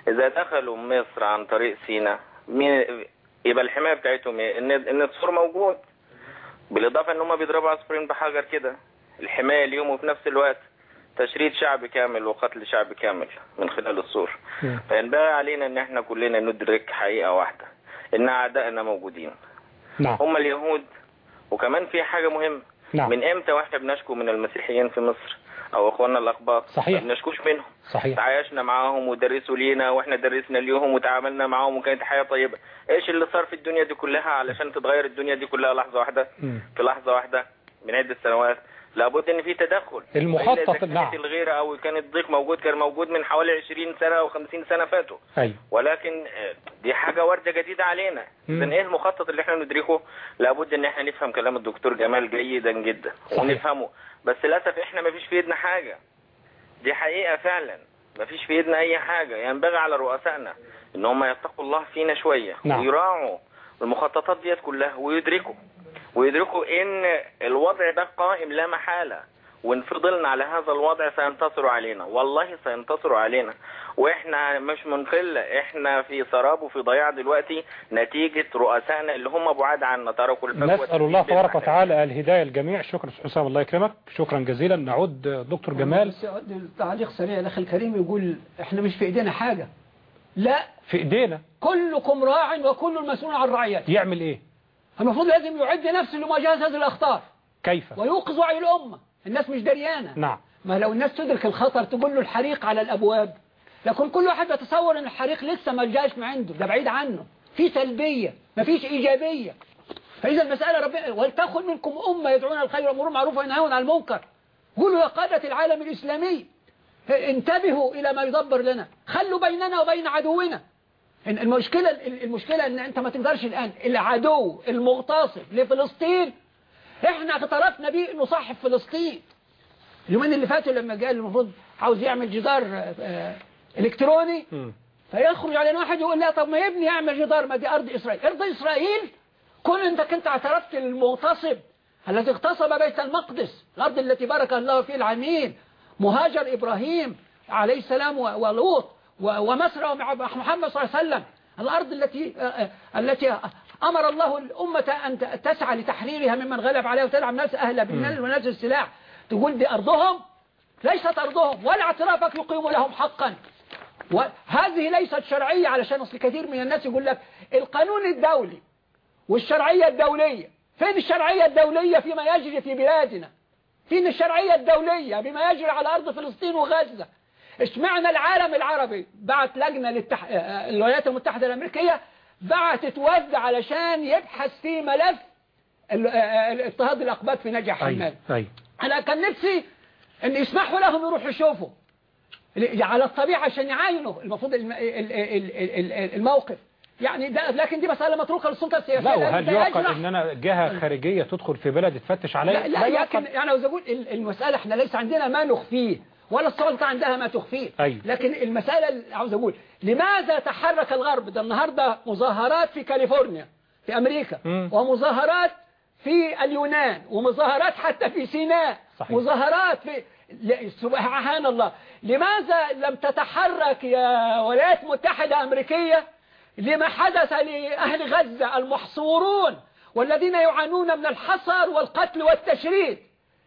إذا دخلوا مصر عن طريق سيناء مين يبقى الحماية بتاعتهم إيه؟ إن إن السور موجود. بالإضافة إن هم بيضربوا عصفورين بحجر كده. الحماية اليوم وفي نفس الوقت تشريد شعب كامل وقتل شعب كامل من خلال السور. فينبغي علينا إن إحنا كلنا ندرك حقيقة واحدة إن أعدائنا موجودين. نعم. هم اليهود. وكمان في حاجة مهمة. نعم. من إمتى وإحنا بنشكو من المسيحيين في مصر؟ أو أخواننا الاقباط صحيح. ما بنشكوش منهم. صحيح. تعايشنا معاهم ودرسوا لينا وإحنا درسنا ليهم وتعاملنا معاهم وكانت حياة طيبة. إيش اللي صار في الدنيا دي كلها علشان تتغير الدنيا دي كلها لحظة واحدة؟ مم. في لحظة واحدة من عدة سنوات لابد إن في تدخل. المخطط، نعم. الغيرة أو كان الضيق موجود كان موجود من حوالي 20 سنة أو 50 سنة فاتوا. أيوة. ولكن آه، دي حاجة واردة جديدة علينا. إذن إيه المخطط اللي إحنا ندركه؟ لابد إن إحنا نفهم كلام الدكتور جمال جيدا جدا صحيح. ونفهمه. بس للأسف إحنا ما فيش في إيدنا حاجة. دي حقيقة فعلا. ما فيش في إيدنا أي حاجة. ينبغي على رؤسائنا إن هم يتقوا الله فينا شوية نعم. ويراعوا المخططات ديت كلها ويدركوا. ويدركوا إن الوضع ده قائم لا محالة. وإن فضلنا على هذا الوضع سينتصروا علينا. والله سينتصروا علينا. وإحنا مش من قلة إحنا في سراب وفي ضياع دلوقتي. نتيجة رؤسائنا اللي هم بعاد عنا. تركوا الفجوة نسأل الله تبارك. وتعالى الهداية الجميع شكرا حسام الله يكرمك. شكرا جزيلا. نعود دكتور جمال. بس تعليق سريع. الأخ الكريم يقول إحنا مش في إيدينا حاجة. لا. في إيدينا. كلكم راع وكل مسؤول عن رعيته. يعمل إيه؟ المفروض لازم يعد نفسه لمواجهة هذه الأخطار. كيف؟ ويوقظ وعي الأمة. الناس مش دريانة. نعم. ما لو الناس تدرك الخطر تقول له الحريق على الأبواب. لكن كل واحد يتصور إن الحريق لسه ما جاش من عنده. ده بعيد عنه. في سلبية. ما فيش إيجابية. فإذا المسألة ربنا ولتكن منكم أمة يدعون الخير ويأمرون بالمعروف وينهون عن المنكر؟ قولوا يا قادة العالم الإسلامي. انتبهوا إلى ما يدبر لنا. خلوا بيننا وبين عدونا. المشكلة المشكلة إن أنت ما تقدرش الآن العدو المغتصب لفلسطين. إحنا اعترفنا بيه إنه صاحب فلسطين. اليومين اللي فاتوا لما قال المفروض عاوز يعمل جدار آه، إلكتروني. فيخرج علينا واحد يقول لا طب ما يبني يعمل جدار ما دي أرض إسرائيل. أرض إسرائيل؟ كل أنت كنت اعترفت للمغتصب الذي اغتصب بيت المقدس الأرض التي بارك الله فيه العمين مهاجر إبراهيم عليه السلام ولوط. و- ومصر ومع محمد صلى الله عليه وسلم. الأرض التي آه، آه، التي أمر الله الأمة أن ت- تسعى لتحريرها ممن غلب عليها وتدعم ناس اهلها بالنال ونزل السلاح. تقول دي ارضهم ليست أرضهم ولا اعترافك يقيم لهم حقا. وهذه ليست شرعية علشان أصل كثير من الناس يقول لك القانون الدولي والشرعية الدولية. فين الشرعية الدولية فيما يجري في بلادنا؟ فين الشرعية الدولية بما يجري على أرض فلسطين وغزة؟ اشمعنى العالم العربي بعت لجنة للتح... آه، الولايات المتحدة الأمريكية بعتت وفد علشان يبحث في ملف ال- اضطهاد الأقباط في نجع حماد. أيوة أيوة أنا كان نفسي أن يسمحوا لهم يروحوا يشوفوا. ل- على الطبيعة عشان يعاينوا المفروض الم- ال- ال- ال- ال- الموقف. يعني ده لكن دي مسألة متروكة للسلطة السياسية. لا وهل يعقل. ان أنا جهة خارجية تدخل في بلد تفتش عليا لا, لا يعقل. لكن يعني عاوز أقول ال- المسألة إحنا ليس عندنا ما نخفيه. ولا السلطة عندها ما تخفيه أيوة. لكن المسألة اللي عاوز أقول لماذا تحرك الغرب ده النهاردة مظاهرات في كاليفورنيا في أمريكا مم. ومظاهرات في اليونان ومظاهرات حتى في سيناء صحيح. مظاهرات في سبحان الله لماذا لم تتحرك يا ولايات متحدة أمريكية لما حدث لأهل غزة المحصورون والذين يعانون من الحصر والقتل والتشريد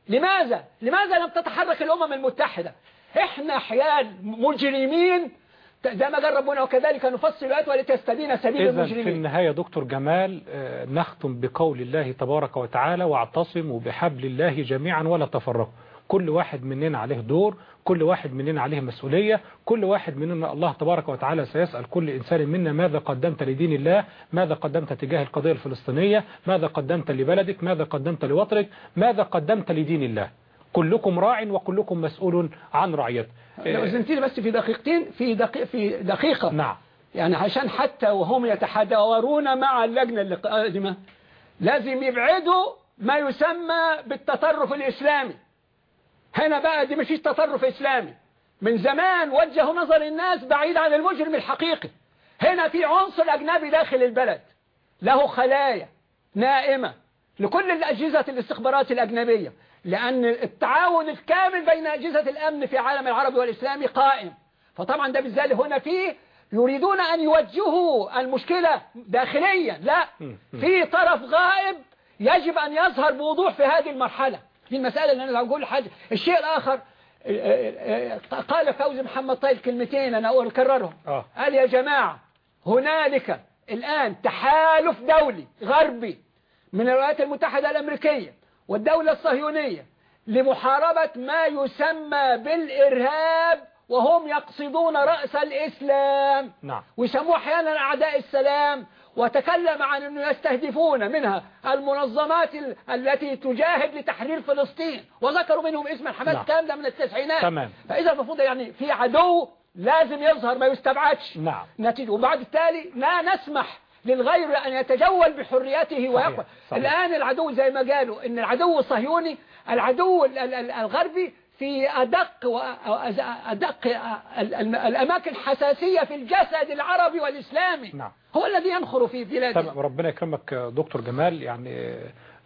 لماذا؟ لماذا لم تتحرك الأمم المتحدة؟ إحنا حيال مجرمين زي ما قال ربنا وكذلك نفصل الآيات ولتستبين سبيل إذا في المجرمين النهاية دكتور جمال آه، نختم بقول الله تبارك وتعالى واعتصموا بحبل الله جميعا ولا تفرقوا كل واحد مننا عليه دور كل واحد مننا عليه مسؤولية كل واحد مننا الله تبارك وتعالى سيسأل كل إنسان منا ماذا قدمت لدين الله ماذا قدمت تجاه القضية الفلسطينية ماذا قدمت لبلدك ماذا قدمت لوطنك ماذا قدمت لدين الله. كلكم راع وكلكم مسؤول عن رعيته لو أذنت لي بس في دقيقتين في دقيقة في دقيقة. نعم. يعني عشان حتى وهم يتحاورون مع اللجنة القادمة لازم يبعدوا ما يسمى بالتطرف الإسلامي. هنا بقى دي مفيش تطرف إسلامي. من زمان وجهوا نظر الناس بعيد عن المجرم الحقيقي. هنا في عنصر أجنبي داخل البلد. له خلايا نائمة لكل الأجهزة الاستخبارات الأجنبية. لأن التعاون الكامل بين أجهزة الأمن في العالم العربي والإسلامي قائم. فطبعا ده بالذات هنا فيه يريدون أن يوجهوا المشكلة داخليا. لا في طرف غائب يجب أن يظهر بوضوح في هذه المرحلة. دي المسألة اللي أنا أقول حاجة. الشيء الآخر قال فوزي محمد طيب كلمتين أنا أكررهم. آه. قال يا جماعة هنالك الآن تحالف دولي غربي من الولايات المتحدة الأمريكية والدولة الصهيونية لمحاربة ما يسمى بالإرهاب وهم يقصدون رأس الإسلام. نعم. ويسموه أحيانا أعداء السلام. وتكلم عن أنه يستهدفون منها المنظمات ال- التي تجاهد لتحرير فلسطين. وذكروا منهم اسم حماس نعم. الكلام ده من التسعينات. تمام. فإذا المفروض يعني في عدو لازم يظهر ما يستبعدش. نعم. نتيجة. وبعد التالي لا نسمح للغير أن يتجول بحريته ويقوى. الآن العدو زي ما قالوا إن العدو الصهيوني العدو ال- ال- ال- الغربي في أدق و- أدق ال- ال- الأماكن حساسية في الجسد العربي والإسلامي. نعم. هو الذي ينخر في بلاده. تمام ربنا يكرمك دكتور جمال. يعني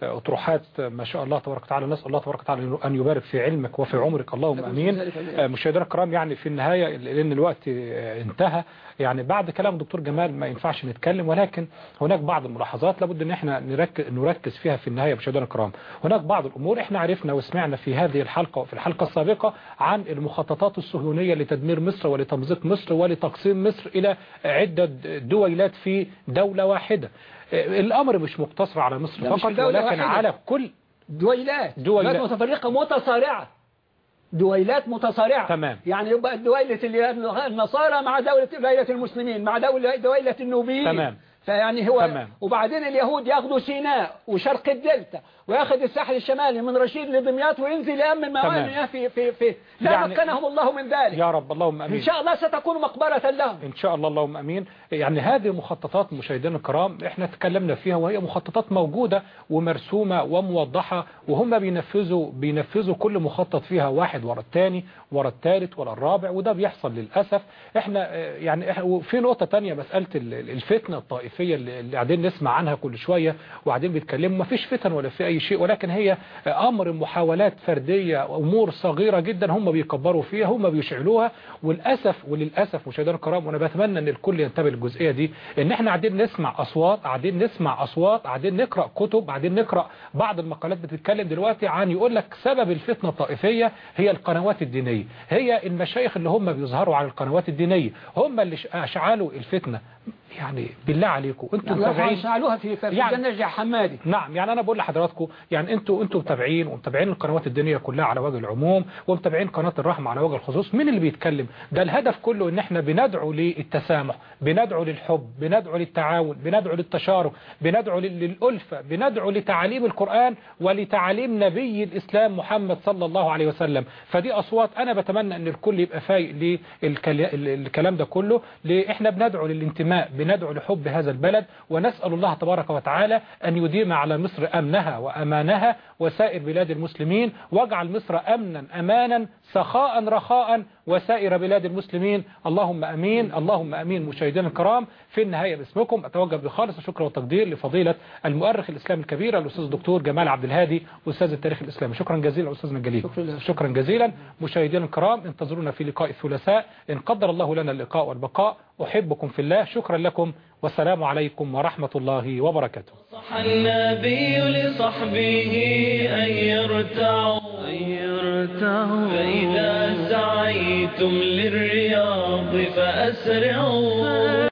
أطروحات ما شاء الله تبارك وتعالى نسأل الله تبارك وتعالى أن يبارك في علمك وفي عمرك. اللهم أمين. مشاهدينا الكرام يعني في النهاية لأن الوقت انتهى. يعني بعد كلام دكتور جمال ما ينفعش نتكلم ولكن هناك بعض الملاحظات لابد إن إحنا نركز, نركز فيها في النهاية مشاهدينا الكرام. هناك بعض الأمور إحنا عرفنا وسمعنا في هذه الحلقة وفي الحلقة السابقة عن المخططات الصهيونية لتدمير مصر ولتمزيق مصر ولتقسيم مصر إلى عدة دويلات في دولة واحدة. الأمر مش مقتصر على مصر فقط ولكن. على كل دويلات دويلات. متفرقة متصارعة دويلات متصارعة تمام. يعني يبقى دويلة ال- النصارى مع دولة دويلة المسلمين مع دولة دويلة النوبيين تمام. فيعني هو تمام. وبعدين اليهود ياخدوا سيناء وشرق الدلتا وياخد الساحل الشمالي من رشيد لدمياط وينزل يأمن موانئ في في في لا يعني- مكنهم الله من ذلك. يا رب اللهم أمين. إن شاء الله ستكون مقبرة لهم. إن شاء الله اللهم أمين. يعني هذه مخططات مشاهدينا الكرام إحنا تكلمنا فيها وهي مخططات موجودة ومرسومة وموضحة وهم بينفذوا بينفذوا كل مخطط فيها واحد ورا الثاني ورا الثالث ورا الرابع وده بيحصل للأسف. إحنا آه، يعني إح- وفي نقطة تانية مسألة ال- ال- الفتنة الطائفية اللي قاعدين نسمع عنها كل شوية وقاعدين بيتكلموا ما فيش فتن ولا في أي شيء ولكن هي أمر محاولات فردية أمور صغيرة جدا هم بيكبروا فيها هم بيشعلوها. وللأسف وللأسف مشاهدينا الكرام وأنا بتمنى أن الكل ينتبه للجزئية دي إن إحنا قاعدين نسمع أصوات قاعدين نسمع أصوات قاعدين نقرأ كتب قاعدين نقرأ بعض المقالات بتتكلم دلوقتي عن يقول لك سبب الفتنة الطائفية هي القنوات الدينية. هي المشايخ اللي هم بيظهروا على القنوات الدينية هم اللي أشعلوا الفتنة. يعني بالله عليكم أنتوا الله متابعين؟ سألوها في في يعني- الجنة حمادي. نعم يعني أنا بقول لحضراتكم يعني أنتوا أنتوا متابعين ومتابعين القنوات الدينية كلها على وجه العموم ومتابعين قناة الرحمة على وجه الخصوص. مين اللي بيتكلم؟ ده الهدف كله إن إحنا بندعو للتسامح بندعو للحب بندعو للتعاون بندعو للتشارك بندعو لل- للألفة بندعو لتعاليم القرآن ولتعاليم نبي الإسلام محمد صلى الله عليه وسلم. فدي أصوات أنا بتمنى إن الكل يبقى فايق للكلام ده كله إحنا بندعو للانتماء بندعو لحب هذا البلد ونسأل الله تبارك وتعالى أن يديم على مصر أمنها وأمانها وسائر بلاد المسلمين واجعل مصر أمنا أمانا سخاء رخاء وسائر بلاد المسلمين. اللهم أمين اللهم أمين مشاهدينا الكرام. في النهاية باسمكم أتوجه بخالص الشكر والتقدير لفضيلة المؤرخ الإسلامي الكبير الأستاذ الدكتور جمال عبد الهادي أستاذ التاريخ الإسلامي. شكرا جزيلا أستاذنا الجليل. شكرا جزيلا. مشاهدينا الكرام انتظرونا في لقاء الثلاثاء. إن قدر الله لنا اللقاء والبقاء أحبكم في الله. شكرا لكم. والسلام عليكم ورحمة الله وبركاته. صح النبي لصحبه أن يرتعوا أن يرتعوا. فإذا سعيتم للرياض فأسرعوا.